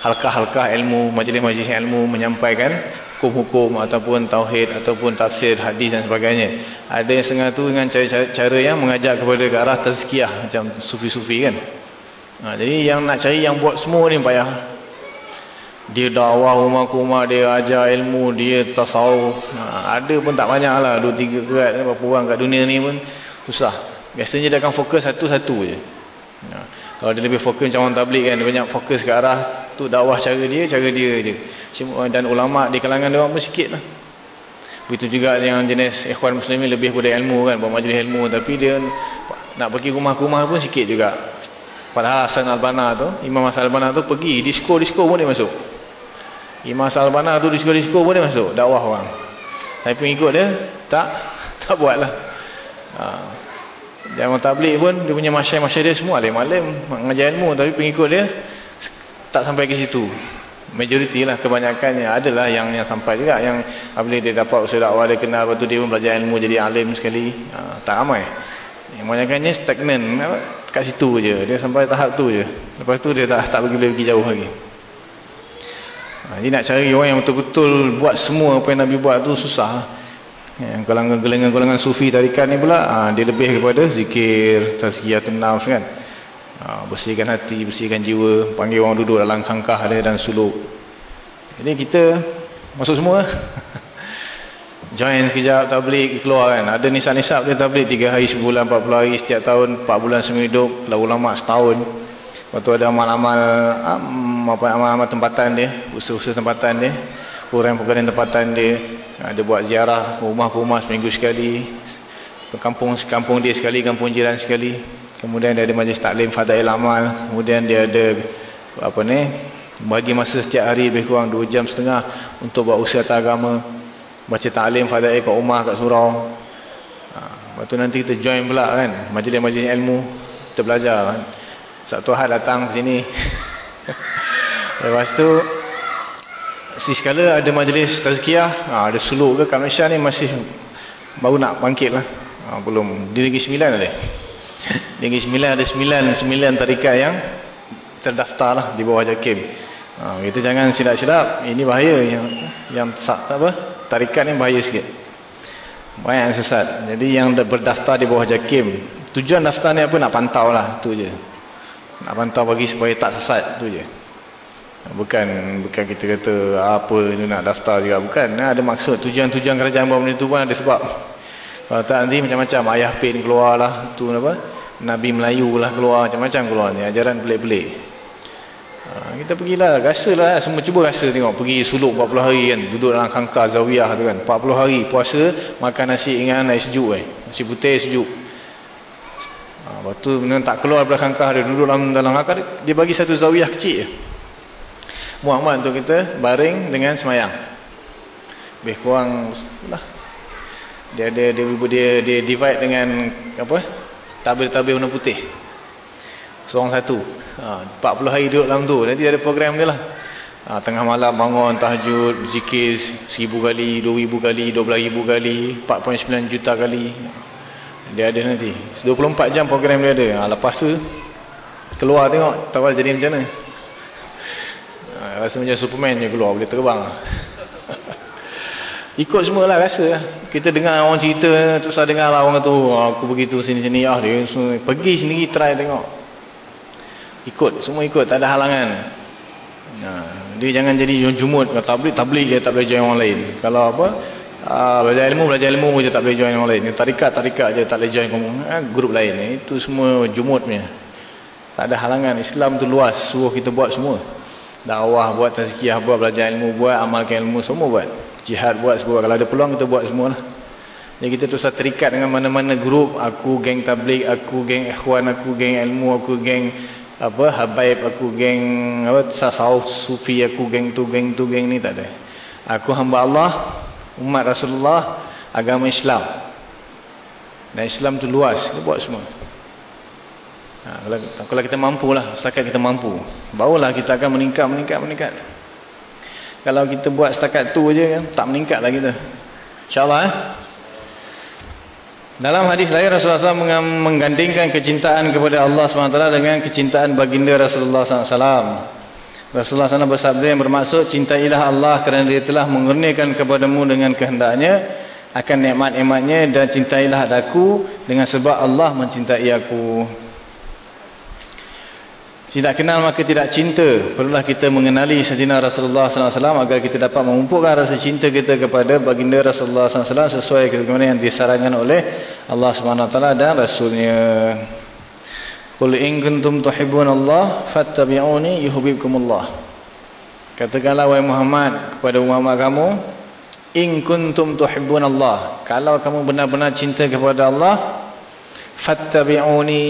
halkah-halkah ilmu, majlis-majlis ilmu menyampaikan hukum-hukum ataupun tauhid ataupun tafsir hadis dan sebagainya. Ada yang setengah tu dengan cara-cara yang mengajak kepada ke arah tazkiyah macam sufi-sufi kan. Ha, jadi yang nak cari yang buat semua ni payah dia dakwah rumah ke rumah dia ajar ilmu dia tasawuf. Ha, ada pun tak banyak lah dua tiga kerat berapa orang kat dunia ni pun susah. Biasanya dia akan fokus satu-satu je. Ha, kalau dia lebih fokus macam orang tablik kan dia banyak fokus ke arah tu dakwah cara dia cara dia je. Dan ulama di kalangan dia orang pun sikit lah. Begitu juga yang jenis ikhwan muslimin lebih pada ilmu kan buat majlis ilmu. Tapi dia nak pergi rumah ke rumah pun sikit juga. Padahal Hasan Al-Bana tu Imam Hasan Al-Bana tu pergi disko-disko pun dia masuk Imam Salbana tu disko-disko boleh masuk dakwah orang. Tapi pengikut dia tak tak buatlah. Ha. Jangan tablik pun dia punya masyarakat-masyarakat dia semua alim-alim mengajar ilmu tapi pengikut dia tak sampai ke situ. Majoriti lah kebanyakannya adalah yang yang sampai juga yang apabila dia dapat usaha dakwah dia kenal lepas tu dia pun belajar ilmu jadi alim sekali. Ha, tak ramai. Yang kebanyakannya stagnan kat situ je. Dia sampai tahap tu je. Lepas tu dia tak tak pergi-pergi jauh lagi. Ha, jadi nak cari orang yang betul-betul buat semua apa yang Nabi buat tu susah. Yang golongan-golongan sufi tarikat ni pula ha, dia lebih kepada zikir, tazkiyatun nafs kan. Ha, bersihkan hati, bersihkan jiwa, panggil orang duduk dalam kangkah dia dan suluk. Jadi kita masuk semua. Join sekejap tablik keluar kan. Ada nisab-nisab dia tablik 3 hari sebulan, 40 hari setiap tahun, 4 bulan seminggu hidup, kalau ulama setahun. Lepas tu ada amal-amal amal-amal tempatan dia, usaha-usaha tempatan dia, program-program tempatan dia. Ada buat ziarah rumah-rumah seminggu sekali. Kampung-kampung dia sekali, kampung jiran sekali. Kemudian dia ada majlis taklim fadail amal. Kemudian dia ada apa ni? Bagi masa setiap hari lebih kurang 2 jam setengah untuk buat usaha agama baca ta'lim fada'i kat rumah kat surau ha, lepas tu nanti kita join pula kan majlis-majlis ilmu kita belajar kan satu hal datang sini. Lepas tu si sekala ada majlis tazkiyah. Ha, ada suluk ke kat Malaysia ni masih baru nak bangkit lah. Ha, belum. Di Negeri Sembilan ada. Di Negeri Sembilan ada sembilan sembilan tarikat yang terdaftar lah di bawah JAKIM ha, kita jangan silap-silap. Ini bahaya. Yang yang apa? Tarikat ni bahaya sikit. Banyak yang sesat. Jadi yang berdaftar di bawah JAKIM tujuan daftar ni apa? Nak pantau lah. Tu je nak pantau bagi supaya tak sesat tu je. Bukan bukan kita kata apa ni nak daftar juga. Bukan ada maksud. Tujuan-tujuan kerajaan bawah tu pun ada sebab. Kalau tak nanti macam-macam ayah pin keluar lah. Tu apa? Nabi Melayu lah keluar macam-macam keluar ni. Ajaran pelik-pelik. Ha, kita pergilah, rasalah semua cuba rasa tengok. Pergi suluk 40 hari kan, duduk dalam kangkar zawiyah tu kan, 40 hari puasa makan nasi ingat nasi sejuk eh, nasi putih sejuk. Ha, lepas tu tak keluar daripada kangkar dia duduk dalam dalam kangkar dia bagi satu zawiyah kecil. Muhammad untuk kita baring dengan semayang. Lebih kurang lah. Dia ada dia, dia, dia divide dengan apa? Tabir-tabir warna putih. Seorang satu. Ha, 40 hari duduk dalam tu. Nanti ada program dia lah. Ha, tengah malam bangun, tahajud, zikir seribu kali, dua ribu kali, dua belas ribu kali, 4.9 juta kali. Dia ada nanti. 24 jam program dia ada. Ha, lepas tu, keluar tengok. Tak jadi macam mana. Ha, rasa macam Superman je keluar. Boleh terbang. Ikut semua lah rasa. Kita dengar orang cerita, terus dengar lah orang tu. Aku begitu sini-sini. Ah, dia pergi sendiri try tengok ikut semua ikut tak ada halangan nah, dia jangan jadi jumut tablik tablik dia tak boleh join orang lain kalau apa ah, belajar ilmu belajar ilmu je tak boleh join orang lain. Tarikat tarikat je tak boleh join ha, grup lain itu semua jumut punya. Tak ada halangan. Islam tu luas suruh kita buat semua. Dakwah buat tazkiyah buat belajar ilmu buat amalkan ilmu semua buat. Jihad buat semua. Kalau ada peluang kita buat semua lah. Jadi kita terus terikat dengan mana-mana grup aku geng tablik aku geng ikhwan aku geng ilmu aku geng apa habaib aku geng apa tasawuf sufi aku geng tu geng tu geng ni tak ada. Aku hamba Allah umat Rasulullah agama Islam. Dan Islam tu luas kita buat semua. Ha, kalau, kalau kita mampu lah setakat kita mampu barulah kita akan meningkat meningkat meningkat. Kalau kita buat setakat tu je kan tak meningkat lah kita insyaAllah eh? Dalam hadis lain Rasulullah SAW menggandingkan kecintaan kepada Allah SWT dengan kecintaan baginda Rasulullah SAW. Rasulullah SAW bersabda yang bermaksud cintailah Allah kerana dia telah mengurniakan kepadamu dengan kehendaknya akan nikmat-nikmatnya dan cintailah aku dengan sebab Allah mencintai aku. Tidak kenal maka tidak cinta. Perlulah kita mengenali sahaja Rasulullah SAW agar kita dapat mengumpulkan rasa cinta kita kepada baginda Rasulullah SAW sesuai dengan yang disarankan oleh Allah SWT dan Rasulnya. Qul in kuntum tuhibbun Allah fattabi'uni yuhibbukumullah. Katakanlah wahai Muhammad kepada Muhammad kamu, in kuntum tuhibbun Allah. Kalau kamu benar-benar cinta kepada Allah, fattabi'uni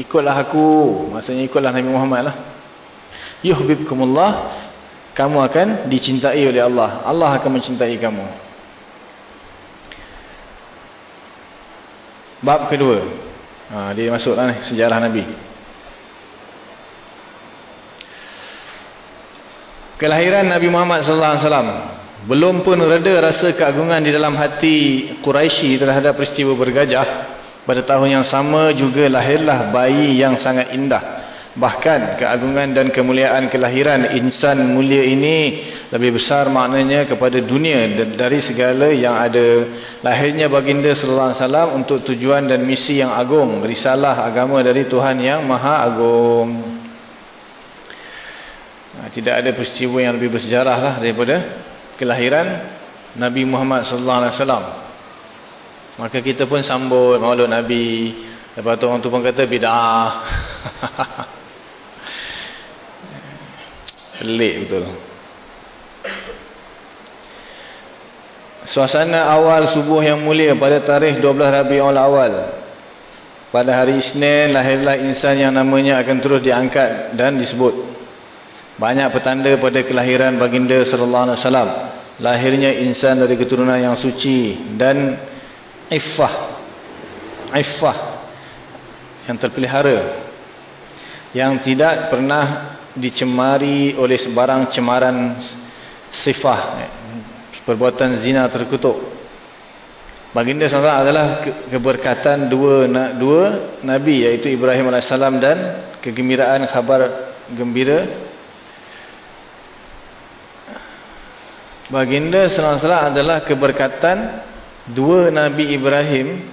ikutlah aku. Maksudnya ikutlah Nabi Muhammad lah. Yuhibbukumullah kamu akan dicintai oleh Allah. Allah akan mencintai kamu. Bab kedua ha, dia masuklah ni sejarah Nabi. Kelahiran Nabi Muhammad sallallahu alaihi wasallam. Belum pun reda rasa keagungan di dalam hati Quraisy terhadap peristiwa bergajah. Pada tahun yang sama juga lahirlah bayi yang sangat indah Bahkan keagungan dan kemuliaan kelahiran insan mulia ini lebih besar maknanya kepada dunia dari segala yang ada. Lahirnya baginda sallallahu alaihi wasallam untuk tujuan dan misi yang agung, risalah agama dari Tuhan yang Maha Agung. Ha, tidak ada peristiwa yang lebih bersejarah lah daripada kelahiran Nabi Muhammad sallallahu alaihi wasallam. Maka kita pun sambut maulud Nabi. Lepas tu orang tu pun kata bid'ah. Pelik betul. Suasana awal subuh yang mulia pada tarikh 12 Rabiul Awal. Pada hari Isnin lahirlah insan yang namanya akan terus diangkat dan disebut. Banyak petanda pada kelahiran baginda sallallahu alaihi wasallam. Lahirnya insan dari keturunan yang suci dan iffah. Iffah yang terpelihara. Yang tidak pernah dicemari oleh sebarang cemaran sifah perbuatan zina terkutuk. Baginda SAW adalah keberkatan dua dua Nabi iaitu Ibrahim AS dan kegembiraan khabar gembira. Baginda SAW adalah keberkatan dua Nabi Ibrahim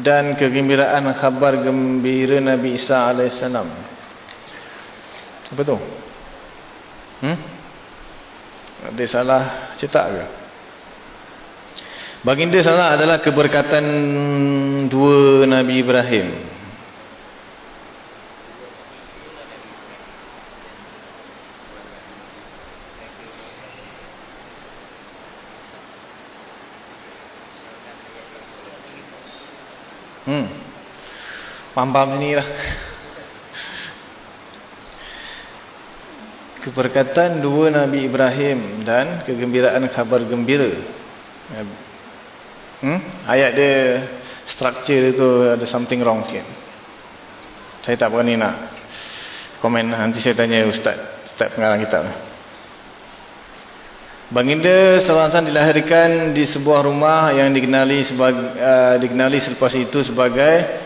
dan kegembiraan khabar gembira Nabi Isa AS apa tu? Hmm? Ada salah cetak ke? Baginda salah adalah keberkatan dua Nabi Ibrahim. Hmm. Pam-pam ni lah. Keberkatan dua Nabi Ibrahim dan kegembiraan khabar gembira. Hmm? Ayat dia, structure itu ada something wrong sikit. Saya tak berani nak komen. Nanti saya tanya Ustaz, Ustaz pengarang kitab. Baginda Salasan dilahirkan di sebuah rumah yang dikenali sebagai uh, dikenali selepas itu sebagai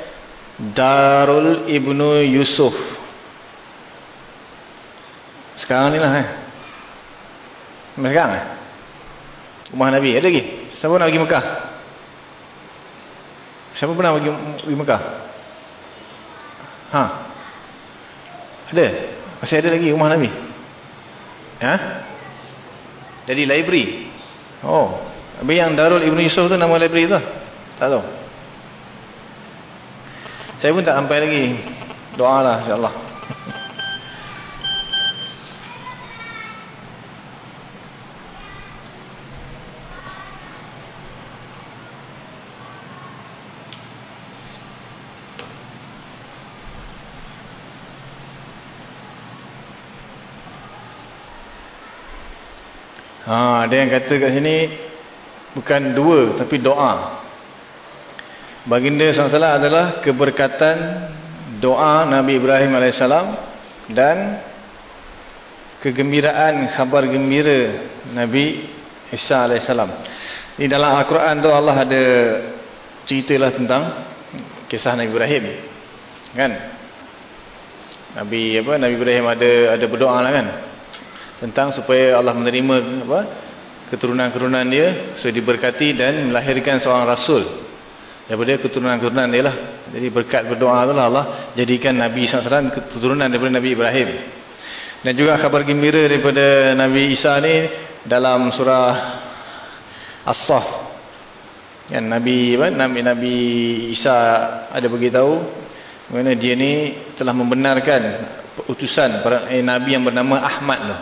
Darul Ibnu Yusuf sekarang ni lah eh. Sampai sekarang eh. Rumah Nabi. Ada lagi? Siapa nak pergi Mekah? Siapa pernah pergi, pergi Mekah? Ha? Ada? Masih ada lagi rumah Nabi? Ha? Jadi library? Oh. Habis yang Darul Ibn Yusuf tu nama library tu? Tak tahu. Saya pun tak sampai lagi. Doa lah insyaAllah. Ha, ada yang kata kat sini bukan dua tapi doa. Baginda SAW adalah keberkatan doa Nabi Ibrahim AS dan kegembiraan khabar gembira Nabi Isa AS. Di dalam Al-Quran tu Allah ada ceritalah tentang kisah Nabi Ibrahim. Kan? Nabi apa Nabi Ibrahim ada ada berdoa lah kan tentang supaya Allah menerima apa keturunan-keturunan dia supaya diberkati dan melahirkan seorang rasul. Daripada keturunan-keturunan dia lah. Jadi berkat berdoa tu lah Allah jadikan Nabi SAW keturunan daripada Nabi Ibrahim. Dan juga khabar gembira daripada Nabi Isa ni dalam surah As-Saf. Kan Nabi Nabi Nabi Isa ada beritahu mana dia ni telah membenarkan utusan para eh, nabi yang bernama Ahmad lah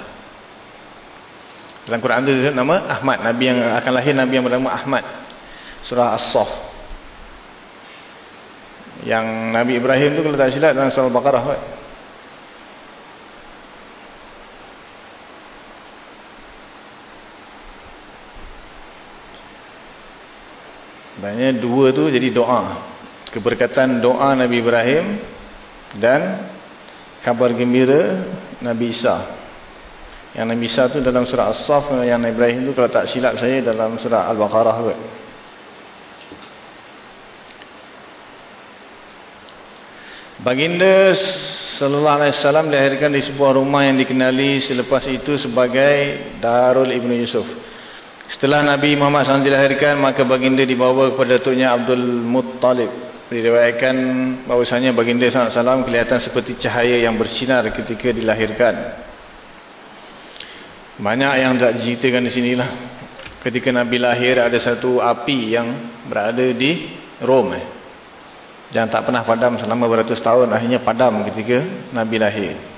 dalam Quran itu nama Ahmad. Nabi yang akan lahir Nabi yang bernama Ahmad. Surah As-Saf. Yang Nabi Ibrahim itu kalau tak silap dalam surah Al-Baqarah. Banyak dua tu jadi doa. Keberkatan doa Nabi Ibrahim dan kabar gembira Nabi Isa. Yang Nabi Isa tu dalam surah As-Saf yang Nabi Ibrahim tu kalau tak silap saya dalam surah Al-Baqarah kot. Baginda sallallahu alaihi wasallam dilahirkan di sebuah rumah yang dikenali selepas itu sebagai Darul Ibnu Yusuf. Setelah Nabi Muhammad SAW dilahirkan, maka baginda dibawa kepada datuknya Abdul Muttalib. Diriwayatkan bahawasanya baginda SAW kelihatan seperti cahaya yang bersinar ketika dilahirkan. Banyak yang tak diceritakan di sinilah. Ketika Nabi lahir, ada satu api yang berada di Rom. Eh. Dan tak pernah padam selama beratus tahun. Akhirnya padam ketika Nabi lahir.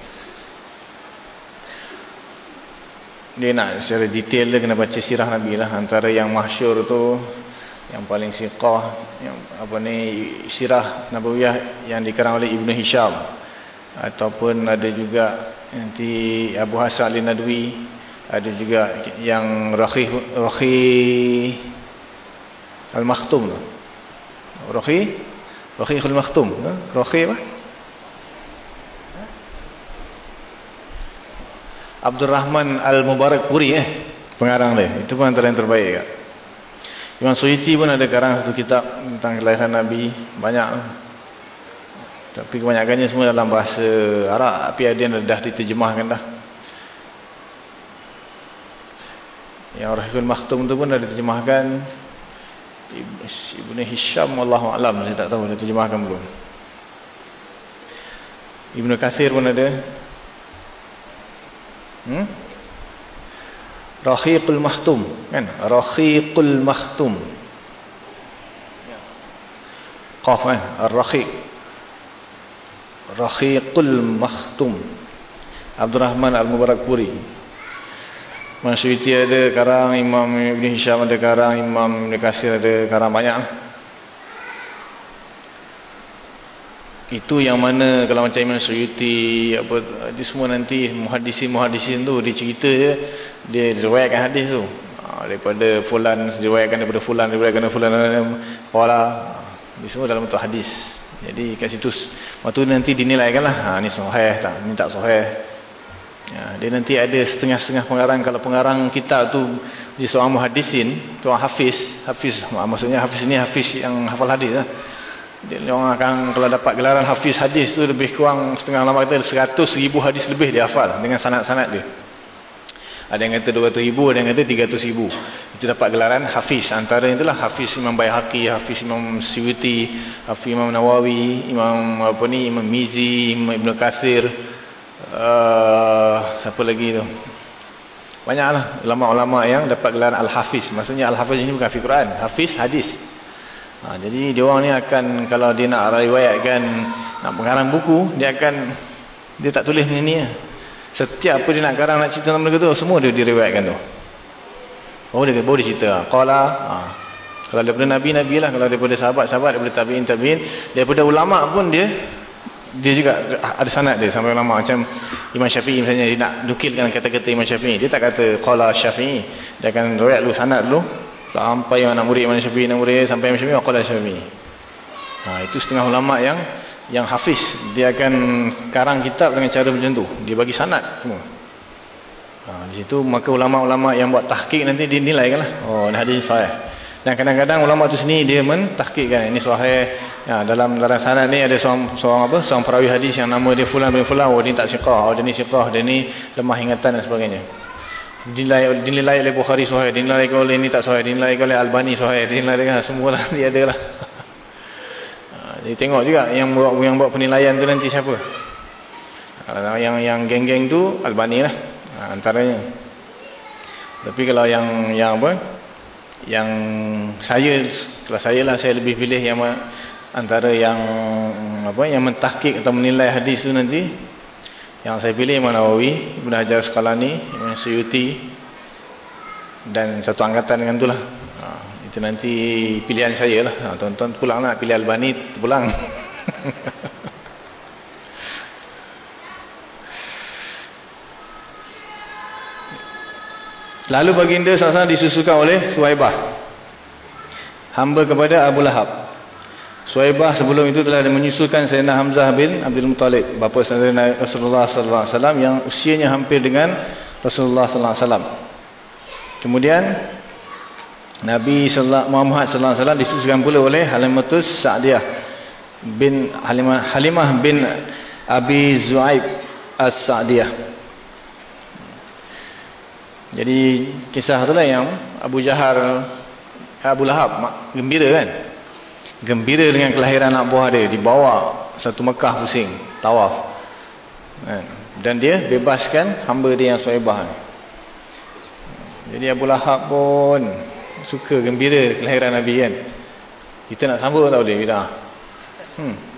dia nak secara detail dia kena baca sirah Nabi lah antara yang mahsyur tu yang paling siqah yang apa ni sirah Nabawiyah yang dikarang oleh Ibn Hisham ataupun ada juga nanti Abu Hasan Al-Nadwi ada juga yang Rakhi Rakhi Al-Makhtum Rakhi Rakhi Al-Makhtum Rakhi apa? Abdul Rahman Al-Mubarak Puri eh? Pengarang dia. Itu pun antara yang terbaik kak. Imam Suyuti pun ada karang satu kitab tentang kelahiran Nabi. Banyak. Tapi kebanyakannya semua dalam bahasa Arab. Tapi ada yang dah diterjemahkan dah yang Rahikul Makhtum tu pun dah diterjemahkan Ibn Hisham Wallahu'alam saya tak tahu dah terjemahkan belum Ibn Kathir pun ada Hmm? Rahiqul Mahtum kan? Rahiqul Mahtum. Qaf kan? Ar-Rahiq. Rahiqul Mahtum. Abdul Rahman Al-Mubarakpuri. Masyuiti ada karang, Imam Ibn Hisham ada karang, Imam Ibn Qasir ada karang banyak. itu yang mana kalau macam Imam Suyuti apa dia semua nanti muhaddisin-muhaddisin tu dia cerita je dia riwayatkan hadis tu. Ha, daripada fulan riwayatkan daripada fulan riwayatkan daripada fulan qala dia semua dalam bentuk hadis. Jadi kat situ waktu nanti dinilaikan lah ha, ni sahih tak? Ni tak sahih ya, dia nanti ada setengah-setengah pengarang kalau pengarang kitab tu dia seorang muhaddisin seorang hafiz hafiz maksudnya hafiz ni hafiz yang hafal hadis lah dia orang akan kalau dapat gelaran hafiz hadis tu lebih kurang setengah lama kata 100 ribu hadis lebih dia hafal dengan sanad-sanad dia. Ada yang kata 200 ribu, ada yang kata 300 ribu. Itu dapat gelaran hafiz. Antara itulah hafiz Imam Bayhaqi, hafiz Imam Siwiti, hafiz Imam Nawawi, Imam apa ni, Imam Mizi, Imam Ibn Qasir. Uh, siapa lagi tu? Banyaklah ulama-ulama yang dapat gelaran Al-Hafiz. Maksudnya Al-Hafiz ini bukan hafiz Quran, hafiz hadis. Ha, jadi dia orang ni akan kalau dia nak riwayatkan nak pengarang buku, dia akan dia tak tulis ni ni. Setiap apa dia nak karang nak cerita tentang tu, semua dia diriwayatkan tu. Oh dia boleh cerita. Qala ha. Kalau daripada nabi nabi lah, kalau daripada sahabat-sahabat, daripada tabiin tabiin, daripada ulama pun dia dia juga ada sanad dia sampai ulama macam Imam Syafi'i misalnya dia nak nukilkan kata-kata Imam Syafi'i dia tak kata qala Syafi'i dia akan riwayat dulu sanad dulu Sampai anak murid Imam Syafi'i anak murid sampai Imam Syafi'i waqala Syafi'i. Ha, itu setengah ulama yang yang hafiz dia akan sekarang kitab dengan cara macam tu. Dia bagi sanad semua. Ha, di situ maka ulama-ulama yang buat tahqiq nanti dinilaikanlah. Oh, ini hadis sahih. Dan kadang-kadang ulama tu sini dia mentahqiqkan ini sahih. Ya, dalam dalam sanad ni ada seorang, seorang apa? Seorang perawi hadis yang nama dia fulan bin fulan. Oh, dia tak siqah. Oh, dia ni siqah. Dia ni lemah ingatan dan sebagainya dinilai dinilai oleh Bukhari sahih dinilai oleh ini tak sahih dinilai oleh Albani sahih dinilai dengan semua lah dia ada lah ha, jadi tengok juga yang buat yang buat penilaian tu nanti siapa ha, yang yang geng-geng tu Albani lah ha, antaranya tapi kalau yang yang apa yang saya kalau saya lah saya lebih pilih yang antara yang apa yang mentahkik atau menilai hadis tu nanti yang saya pilih Imam Nawawi, Ibn Hajar Sekalani, Imam Suyuti dan satu angkatan dengan itulah. Ha, itu nanti pilihan saya lah. Ha, tuan-tuan ha, pulang lah pilih Albani pulang. Lalu baginda sama-sama disusukan oleh Suhaibah. Hamba kepada Abu Lahab. Suhaibah sebelum itu telah menyusulkan Sayyidina Hamzah bin Abdul Muttalib bapa Sayyidina Rasulullah wasallam yang usianya hampir dengan Rasulullah wasallam. Kemudian Nabi Muhammad wasallam disusulkan pula oleh Halimatus Sa'diyah bin Halimah Halimah bin Abi Zuaib As-Sa'diyah. Jadi kisah tu lah yang Abu Jahal Abu Lahab gembira kan? Gembira dengan kelahiran anak buah dia dibawa satu Mekah pusing tawaf. Kan? Dan dia bebaskan hamba dia yang Suhaibah. Jadi Abu Lahab pun suka gembira kelahiran Nabi kan. Kita nak sambut tak boleh bidah. Hmm.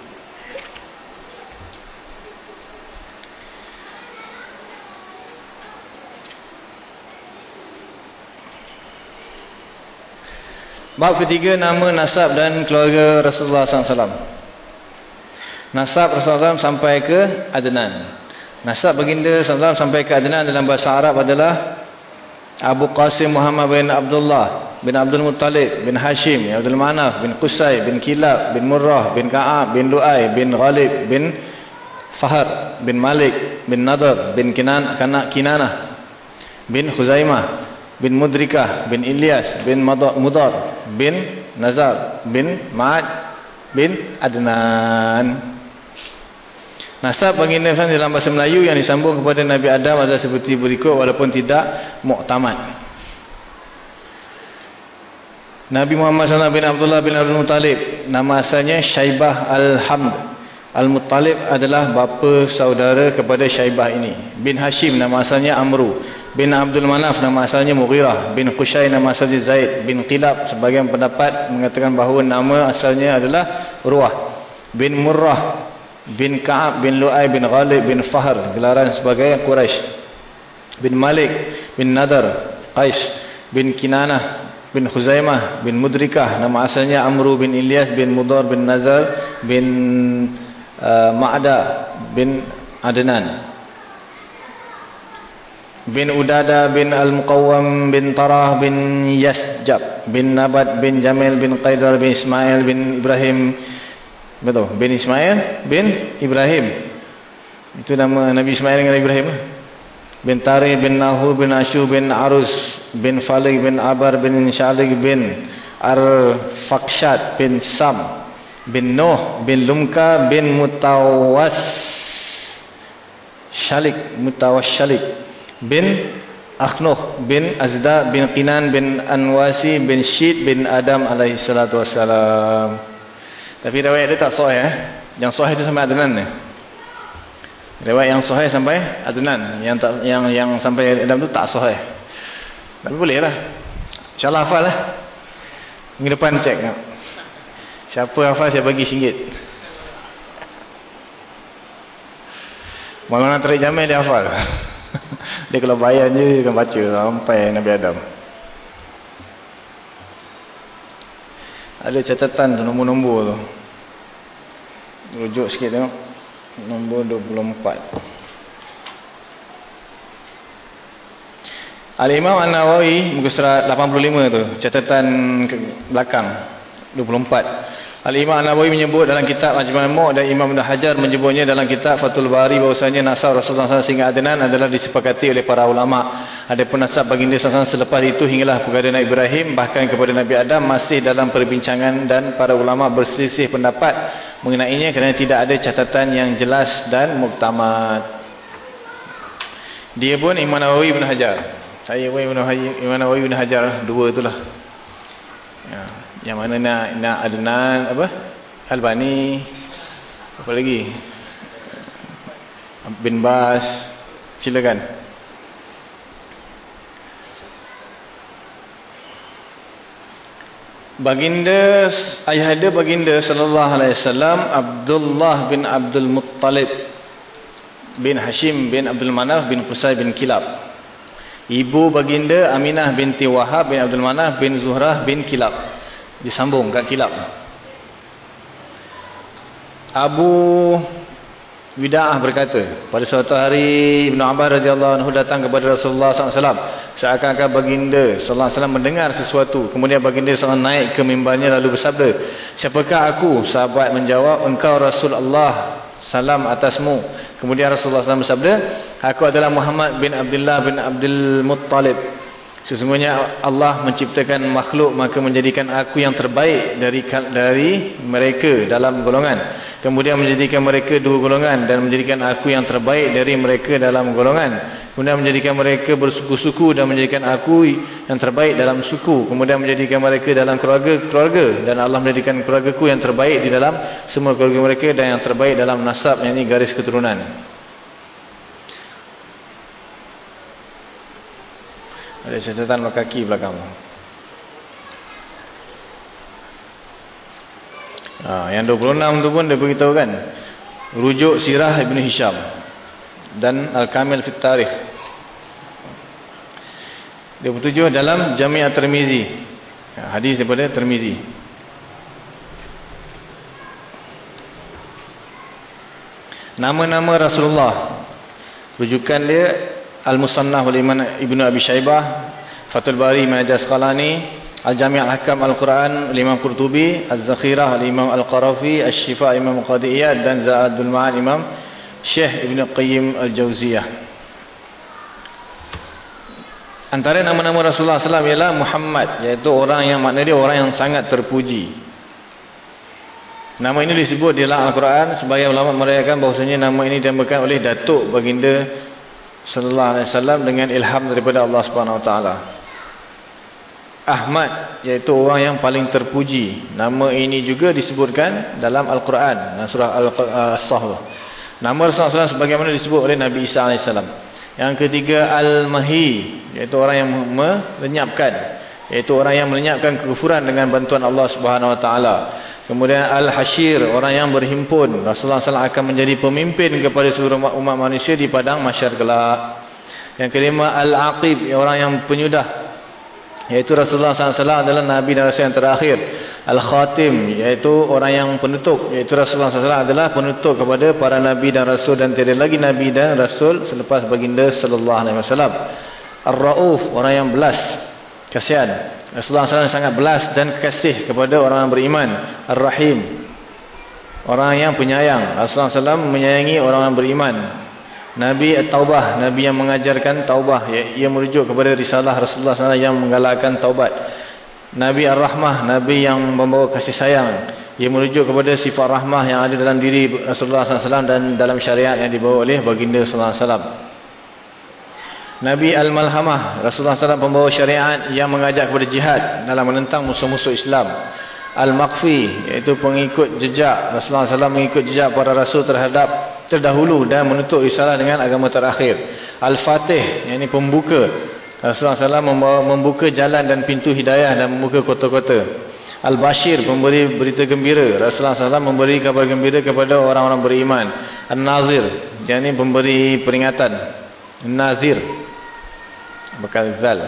Bab ketiga nama nasab dan keluarga Rasulullah SAW. Nasab Rasulullah SAW sampai ke Adnan. Nasab baginda SAW sampai ke Adnan dalam bahasa Arab adalah Abu Qasim Muhammad bin Abdullah bin Abdul Muttalib bin Hashim bin Abdul Manaf bin Qusay bin Kilab bin Murrah bin Ka'ab bin Lu'ay bin Ghalib bin Fahar bin Malik bin Nadar bin Kinan Kinanah bin Khuzaimah bin Mudrikah bin Ilyas bin Mudar bin Nazar bin Ma'ad bin Adnan Nasab baginda Nabi dalam bahasa Melayu yang disambung kepada Nabi Adam adalah seperti berikut walaupun tidak muktamad. Nabi Muhammad SAW bin Abdullah bin Abdul Muttalib nama asalnya Syaibah Al-Hamd. Al-Muttalib adalah bapa saudara kepada Syaibah ini. Bin Hashim nama asalnya Amru. Bin Abdul Manaf nama asalnya Mughirah. Bin Qushay nama asalnya Zaid. Bin Qilab sebagian pendapat mengatakan bahawa nama asalnya adalah Ruah. Bin Murrah bin Ka'ab bin Lu'ay bin Ghalib bin Fahr gelaran sebagai Quraisy bin Malik bin Nadar Qais bin Kinanah bin Khuzaimah bin Mudrikah nama asalnya Amru bin Ilyas bin Mudar bin Nazar bin uh, Ma'da bin Adnan bin Udada bin Al-Muqawwam bin Tarah bin Yasjab bin Nabat bin Jamil bin Qaidar bin Ismail bin Ibrahim Betul. Bin Ismail bin Ibrahim. Itu nama Nabi Ismail dengan Ibrahim. Bin Tarih bin Nahu bin Ashu bin Arus bin Falik bin Abar bin Shalik bin Ar-Fakshat bin Sam bin Nuh bin Lumka bin Mutawas Shalik Mutawas Shalik bin Akhnuh bin Azda bin Qinan bin Anwasi bin Syid bin Adam alaihi salatu wassalam. Tapi riwayat dia tak sahih eh. Yang sahih itu sampai Adnan ni. Riwayat yang sahih sampai Adnan, yang tak yang yang sampai Adam tu tak sahih. Tapi boleh lah. Insya-Allah hafal lah. Minggu depan cek. Siapa hafal saya bagi singgit. Malam nak tarik jamil dia hafal. dia kalau bayar je dia akan baca sampai Nabi Adam. Ada catatan tu nombor-nombor tu. Rujuk sikit tengok. Nombor 24. Al-Imam An-Nawawi muka surat 85 tu, catatan ke belakang 24. Al-Imam An-Nawawi menyebut dalam kitab Majmu' Al-Mu' dan Imam Ibn Hajar menyebutnya dalam kitab Fathul Bari bahwasanya nasab Rasulullah SAW sehingga Adnan adalah disepakati oleh para ulama. Adapun nasab baginda SAW selepas itu hinggalah kepada Nabi Ibrahim bahkan kepada Nabi Adam masih dalam perbincangan dan para ulama berselisih pendapat mengenainya kerana tidak ada catatan yang jelas dan muktamad. Dia pun Imam Nawawi Ibn Hajar. Saya pun Imam Nawawi Ibn Hajar dua itulah. Ya yang mana nak nak Adnan apa? Albani. Apa lagi? Bin Bas. Silakan. Baginda ayahanda baginda sallallahu alaihi wasallam Abdullah bin Abdul Muttalib bin Hashim bin Abdul Manaf bin Qusay bin Kilab. Ibu baginda Aminah binti Wahab bin Abdul Manaf bin Zuhrah bin Kilab disambung kat kilap. Abu Wida'ah berkata pada suatu hari Ibn Abbas radhiyallahu anhu datang kepada Rasulullah SAW seakan-akan baginda wasallam mendengar sesuatu kemudian baginda SAW naik ke mimbarnya lalu bersabda siapakah aku sahabat menjawab engkau Rasulullah salam atasmu kemudian Rasulullah SAW bersabda aku adalah Muhammad bin Abdullah bin Abdul Muttalib Sesungguhnya Allah menciptakan makhluk maka menjadikan aku yang terbaik dari dari mereka dalam golongan. Kemudian menjadikan mereka dua golongan dan menjadikan aku yang terbaik dari mereka dalam golongan. Kemudian menjadikan mereka bersuku-suku dan menjadikan aku yang terbaik dalam suku. Kemudian menjadikan mereka dalam keluarga-keluarga dan Allah menjadikan keluargaku yang terbaik di dalam semua keluarga mereka dan yang terbaik dalam nasab yang ini garis keturunan. Ada catatan kaki belakang. Ha, yang 26 tu pun dia beritahu kan. Rujuk Sirah Ibn Hisham. Dan Al-Kamil Fit Tarikh. Dia bertujuh dalam Jami'at Termizi. Ha, hadis daripada Termizi. Nama-nama Rasulullah. Rujukan dia Al-Musannah oleh Ibn Abi Shaybah Fatul Bari Ibn Asqalani Al-Jami' Al-Hakam Al-Quran Imam Qurtubi Al-Zakhirah Imam Al-Qarafi Al-Shifa Imam Qadiyat dan Za'adul Ma'an Imam Syekh Ibn Qayyim Al-Jawziyah. Antara nama-nama Rasulullah SAW ialah Muhammad iaitu orang yang makna dia orang yang sangat terpuji. Nama ini disebut di dalam Al-Quran sebagai ulama merayakan bahawasanya nama ini dinamakan oleh Datuk Baginda sallallahu alaihi wasallam dengan ilham daripada Allah Subhanahu taala. Ahmad iaitu orang yang paling terpuji. Nama ini juga disebutkan dalam Al-Quran, surah Al-Sahl. Nama Rasulullah SAW sebagaimana disebut oleh Nabi Isa AS. Yang ketiga Al-Mahi iaitu orang yang melenyapkan, iaitu orang yang melenyapkan kekufuran dengan bantuan Allah Subhanahu taala. Kemudian Al-Hashir, orang yang berhimpun. Rasulullah SAW akan menjadi pemimpin kepada seluruh umat manusia di padang masyar gelap. Yang kelima Al-Aqib, orang yang penyudah. Iaitu Rasulullah SAW adalah Nabi dan Rasul yang terakhir. Al-Khatim, iaitu orang yang penutup. Iaitu Rasulullah SAW adalah penutup kepada para Nabi dan Rasul dan tidak lagi Nabi dan Rasul selepas baginda Wasallam. Ar-Ra'uf, orang yang belas. Kasihan. Rasulullah SAW sangat belas dan kasih kepada orang yang beriman. Ar-Rahim. Orang yang penyayang. Rasulullah SAW menyayangi orang yang beriman. Nabi Taubah. Nabi yang mengajarkan Taubah. Ia merujuk kepada risalah Rasulullah SAW yang menggalakkan Taubat. Nabi Ar-Rahmah. Nabi yang membawa kasih sayang. Ia merujuk kepada sifat rahmah yang ada dalam diri Rasulullah SAW dan dalam syariat yang dibawa oleh baginda Rasulullah SAW. Nabi Al-Malhamah Rasulullah SAW pembawa syariat yang mengajak kepada jihad dalam menentang musuh-musuh Islam. Al-Maqfi iaitu pengikut jejak. Rasulullah SAW mengikut jejak para rasul terhadap terdahulu dan menutup risalah dengan agama terakhir. Al-Fatih yang ini pembuka. Rasulullah SAW membuka jalan dan pintu hidayah dan membuka kota-kota. Al-Bashir pemberi berita gembira. Rasulullah SAW memberi kabar gembira kepada orang-orang beriman. Al-Nazir yang ini pemberi peringatan. Nazir bekal zal.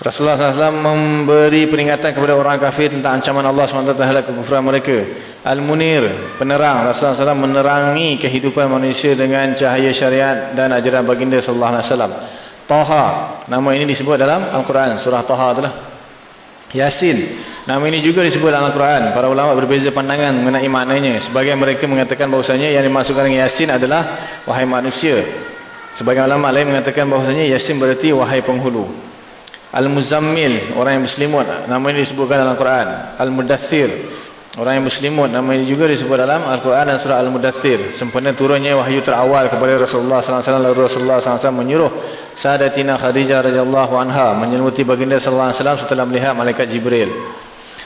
Rasulullah SAW memberi peringatan kepada orang kafir tentang ancaman Allah SWT terhadap kekufuran mereka. Al-Munir penerang. Rasulullah SAW menerangi kehidupan manusia dengan cahaya syariat dan ajaran baginda SAW Taha nama ini disebut dalam Al-Quran. Surah Taha adalah Yasin nama ini juga disebut dalam Al-Quran. Para ulama berbeza pandangan mengenai maknanya. Sebagian mereka mengatakan bahawasanya yang dimasukkan dengan Yasin adalah wahai manusia Sebagai ulama lain mengatakan bahawasanya Yasin berarti wahai penghulu. Al-Muzammil, orang yang muslimut. Nama ini disebutkan dalam Al-Quran. Al-Mudathir, orang yang muslimut. Nama ini juga disebut dalam Al-Quran dan surah Al-Mudathir. Sempena turunnya wahyu terawal kepada Rasulullah SAW. Lalu Rasulullah SAW menyuruh Sadatina Khadijah anha menyelimuti baginda SAW setelah melihat malaikat Jibril.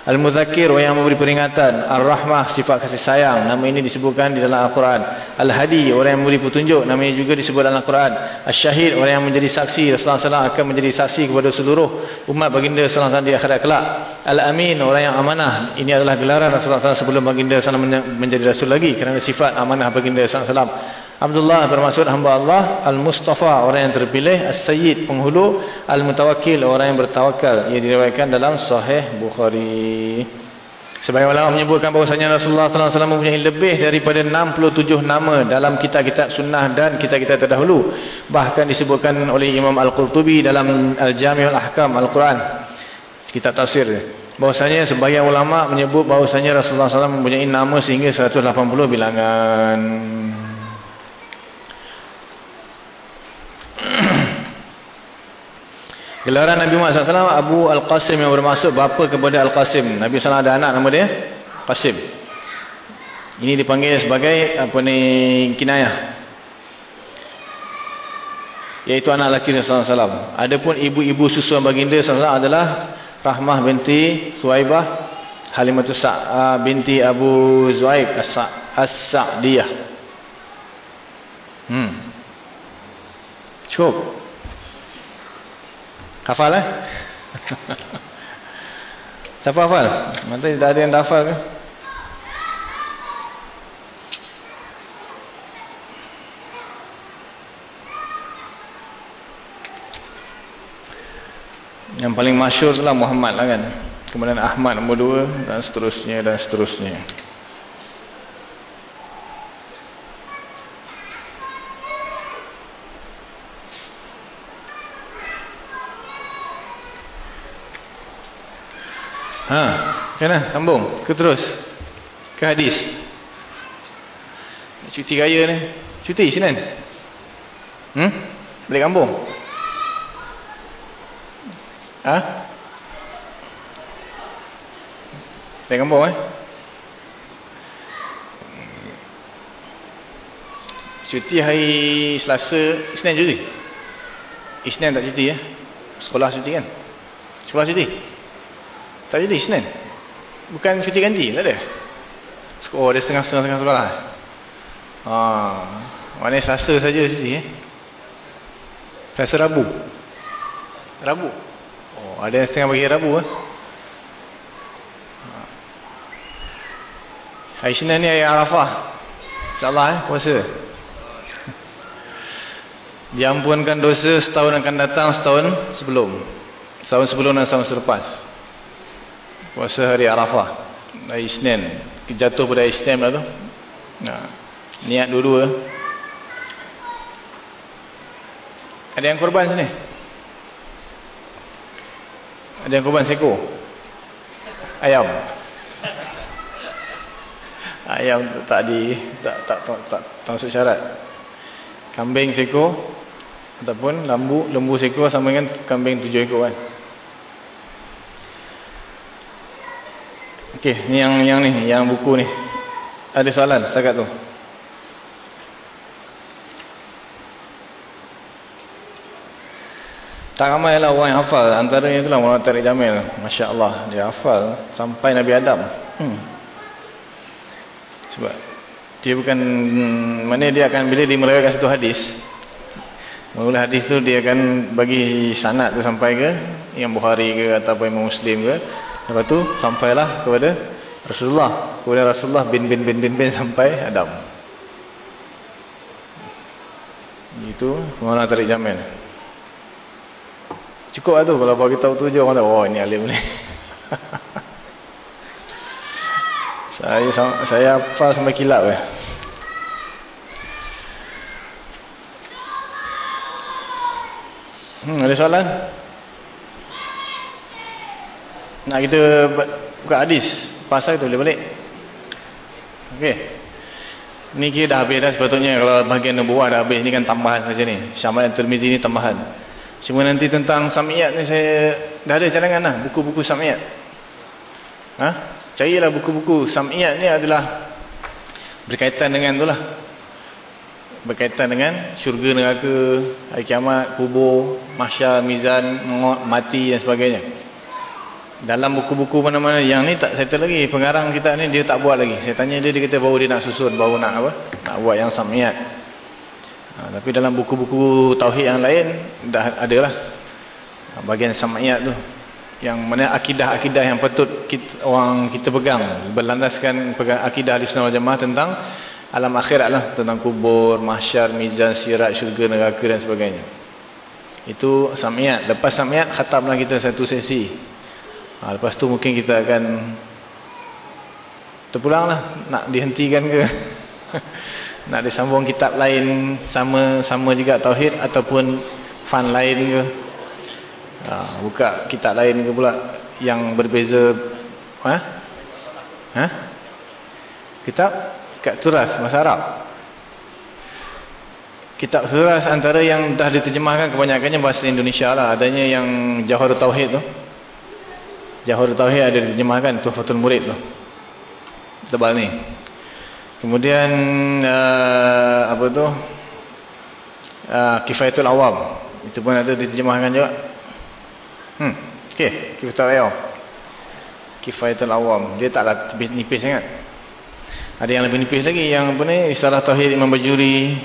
Al-Muzakir yang memberi peringatan Ar-Rahmah sifat kasih sayang Nama ini disebutkan di dalam Al-Quran. Al-Hadi orang yang memberi petunjuk Nama ini juga disebut dalam Al-Quran. Al-Syahid orang yang menjadi saksi Rasulullah SAW akan menjadi saksi kepada seluruh Umat baginda SAW di akhirat kelak. Al-Amin orang yang amanah Ini adalah gelaran Rasulullah SAW sebelum baginda SAW menjadi Rasul lagi Kerana sifat amanah baginda SAW Abdullah bermaksud hamba Allah Al-Mustafa orang yang terpilih As-Sayyid penghulu Al-Mutawakil orang yang bertawakal Ia diriwayatkan dalam Sahih Bukhari Sebagai ulama menyebutkan bahawasanya Rasulullah SAW mempunyai lebih daripada 67 nama dalam kitab-kitab sunnah dan kitab-kitab terdahulu. Bahkan disebutkan oleh Imam Al-Qurtubi dalam Al-Jami' Al-Ahkam Al-Quran. Kitab tafsir. Bahawasanya sebagian ulama menyebut bahawasanya Rasulullah SAW mempunyai nama sehingga 180 bilangan. Gelaran Nabi Muhammad SAW Abu Al-Qasim yang bermaksud bapa kepada Al-Qasim. Nabi SAW ada anak nama dia Qasim. Ini dipanggil sebagai apa ni kinayah. Yaitu anak lelaki SAW. Adapun ibu-ibu susuan baginda SAW adalah Rahmah binti Suwaibah Halimatus Sa' binti Abu Zuaib As-Sa'diyah. Hmm. Cukup. Hafal eh? Siapa hafal? Nanti tak ada yang hafal ke? Yang paling masyur adalah Muhammad lah kan. Kemudian Ahmad nombor dua dan seterusnya dan seterusnya. Ha, kena sambung ke terus ke hadis. Cuti raya ni. Cuti Senin. Hmm? Balik kampung. Ha? Balik kampung eh? Cuti hari Selasa, Isnin cuti. Isnin tak cuti ya? Sekolah cuti kan? Sekolah cuti. Tak jadi Senin. Bukan cuti ganti, tak ada. Oh, dia setengah-setengah sekolah. Ha. Mana Selasa saja cuti eh. Selasa Rabu. Rabu. Oh, ada yang setengah bagi Rabu eh. Ha. Hari Senin ni hari Arafah. InsyaAllah eh, puasa. Diampunkan dosa setahun akan datang, setahun sebelum. Setahun sebelum dan setahun selepas puasa hari Arafah. Hari Isnin. Jatuh pada Isnin lah tu. Nah, niat dua-dua. Ada yang korban sini? Ada yang korban seko? Ayam. Ayam tak di tak tak tak, tak, tak masuk syarat. Kambing seko ataupun lembu lembu seko sama dengan kambing tujuh ekor kan Okey, ni yang yang ni, yang buku ni. Ada soalan setakat tu? Tak ramai lah orang yang hafal. Antaranya itulah Muhammad Tariq Jamil. Masya Allah. Dia hafal sampai Nabi Adam. Hmm. Sebab dia bukan... Mana dia akan... Bila dia melakukan satu hadis. Mula hadis tu dia akan bagi sanat tu sampai ke. Yang Bukhari ke ataupun yang Muslim ke. Lepas tu sampailah kepada Rasulullah. Kemudian Rasulullah bin bin bin bin bin sampai Adam. Itu semua nak tarik jamin. Cukup lah tu kalau bagi tahu tu je orang tahu. Oh ini alim ni. saya saya apa sampai kilap eh. Hmm, ada soalan? Nak kita buka hadis pasal itu boleh balik. Okey. Ni kira dah habis dah sepatutnya kalau bahagian nubuah dah habis ni kan tambahan saja ni. Syama'il Tirmizi ni tambahan. Cuma nanti tentang samiyat ni saya dah ada cadangan lah buku-buku samiyat. Ha? Carilah buku-buku samiyat ni adalah berkaitan dengan tu lah. Berkaitan dengan syurga neraka, hari kiamat, kubur, mahsyar, mizan, mati dan sebagainya dalam buku-buku mana-mana yang ni tak settle lagi. Pengarang kita ni dia tak buat lagi. Saya tanya dia dia kata baru dia nak susun baru nak apa nak buat yang samiyat ha, tapi dalam buku-buku tauhid yang lain dah ada lah ha, bagian samiyat tu. Yang mana akidah-akidah yang patut kita, orang kita pegang. Berlandaskan pegang akidah di sunnah jamaah tentang alam akhirat lah. Tentang kubur, mahsyar, mizan, sirat, syurga, neraka dan sebagainya. Itu samiyat lepas samiyat khatamlah kita satu sesi Ha, lepas tu mungkin kita akan terpulang lah. Nak dihentikan ke? nak disambung kitab lain sama sama juga Tauhid ataupun fan lain ke? Ha, buka kitab lain ke pula yang berbeza? Ha? Ha? Kitab? Kitab turas Masa Arab? kitab seras antara yang dah diterjemahkan kebanyakannya bahasa Indonesia lah. Adanya yang Jawhar Tauhid tu. Jawhar Tauhid ada diterjemahkan Tuhfatul Murid tu. Tebal ni. Kemudian uh, apa tu? Uh, Kifayatul Awam. Itu pun ada diterjemahkan juga. Hmm. Okey, Kifayatul Awam. Kifayatul Awam. Dia taklah nipis sangat. Ada yang lebih nipis lagi yang apa ni? Risalah Tauhid Imam Bajuri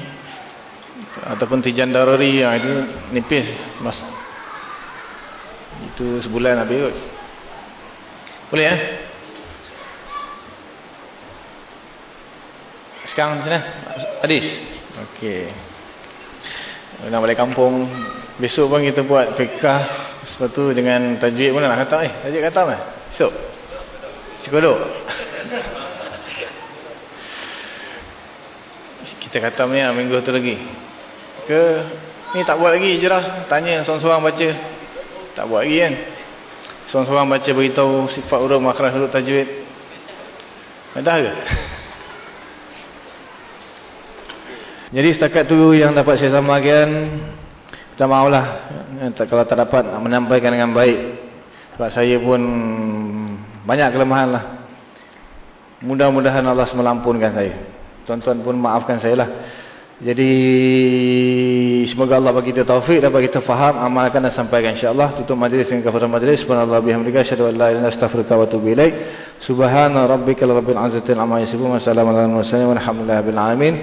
ataupun Tijan Darari yang itu nipis mas. Itu sebulan habis kot. Boleh ya? Sekarang macam mana? Hadis. Okey. Nak balik kampung. Besok pun kita buat fiqah sepatu dengan tajwid pun nak kata eh. Tajwid kata apa? Besok. Psikolog. kita kata ni minggu tu lagi. Ke ni tak buat lagi hijrah. Tanya seorang-seorang baca. Tak buat lagi kan. Seorang-seorang baca beritahu sifat huruf makhraj huruf tajwid. Dah ke? Jadi setakat tu yang dapat saya sampaikan. Minta maaf lah. Kalau tak dapat menyampaikan dengan baik. Sebab saya pun banyak kelemahan lah. Mudah-mudahan Allah melampunkan saya. Tuan-tuan pun maafkan saya lah. Jadi semoga Allah bagi kita taufik dan bagi kita faham amalkan dan sampaikan insya-Allah. Tutup majlis dengan kafaran majlis. Subhanallah bihamdika asyhadu an la ilaha illa astaghfiruka wa atubu ilaik. Subhana rabbika rabbil izzati amma yasifun wa salamun alal mursalin walhamdulillahi rabbil alamin.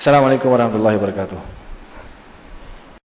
Assalamualaikum warahmatullahi wabarakatuh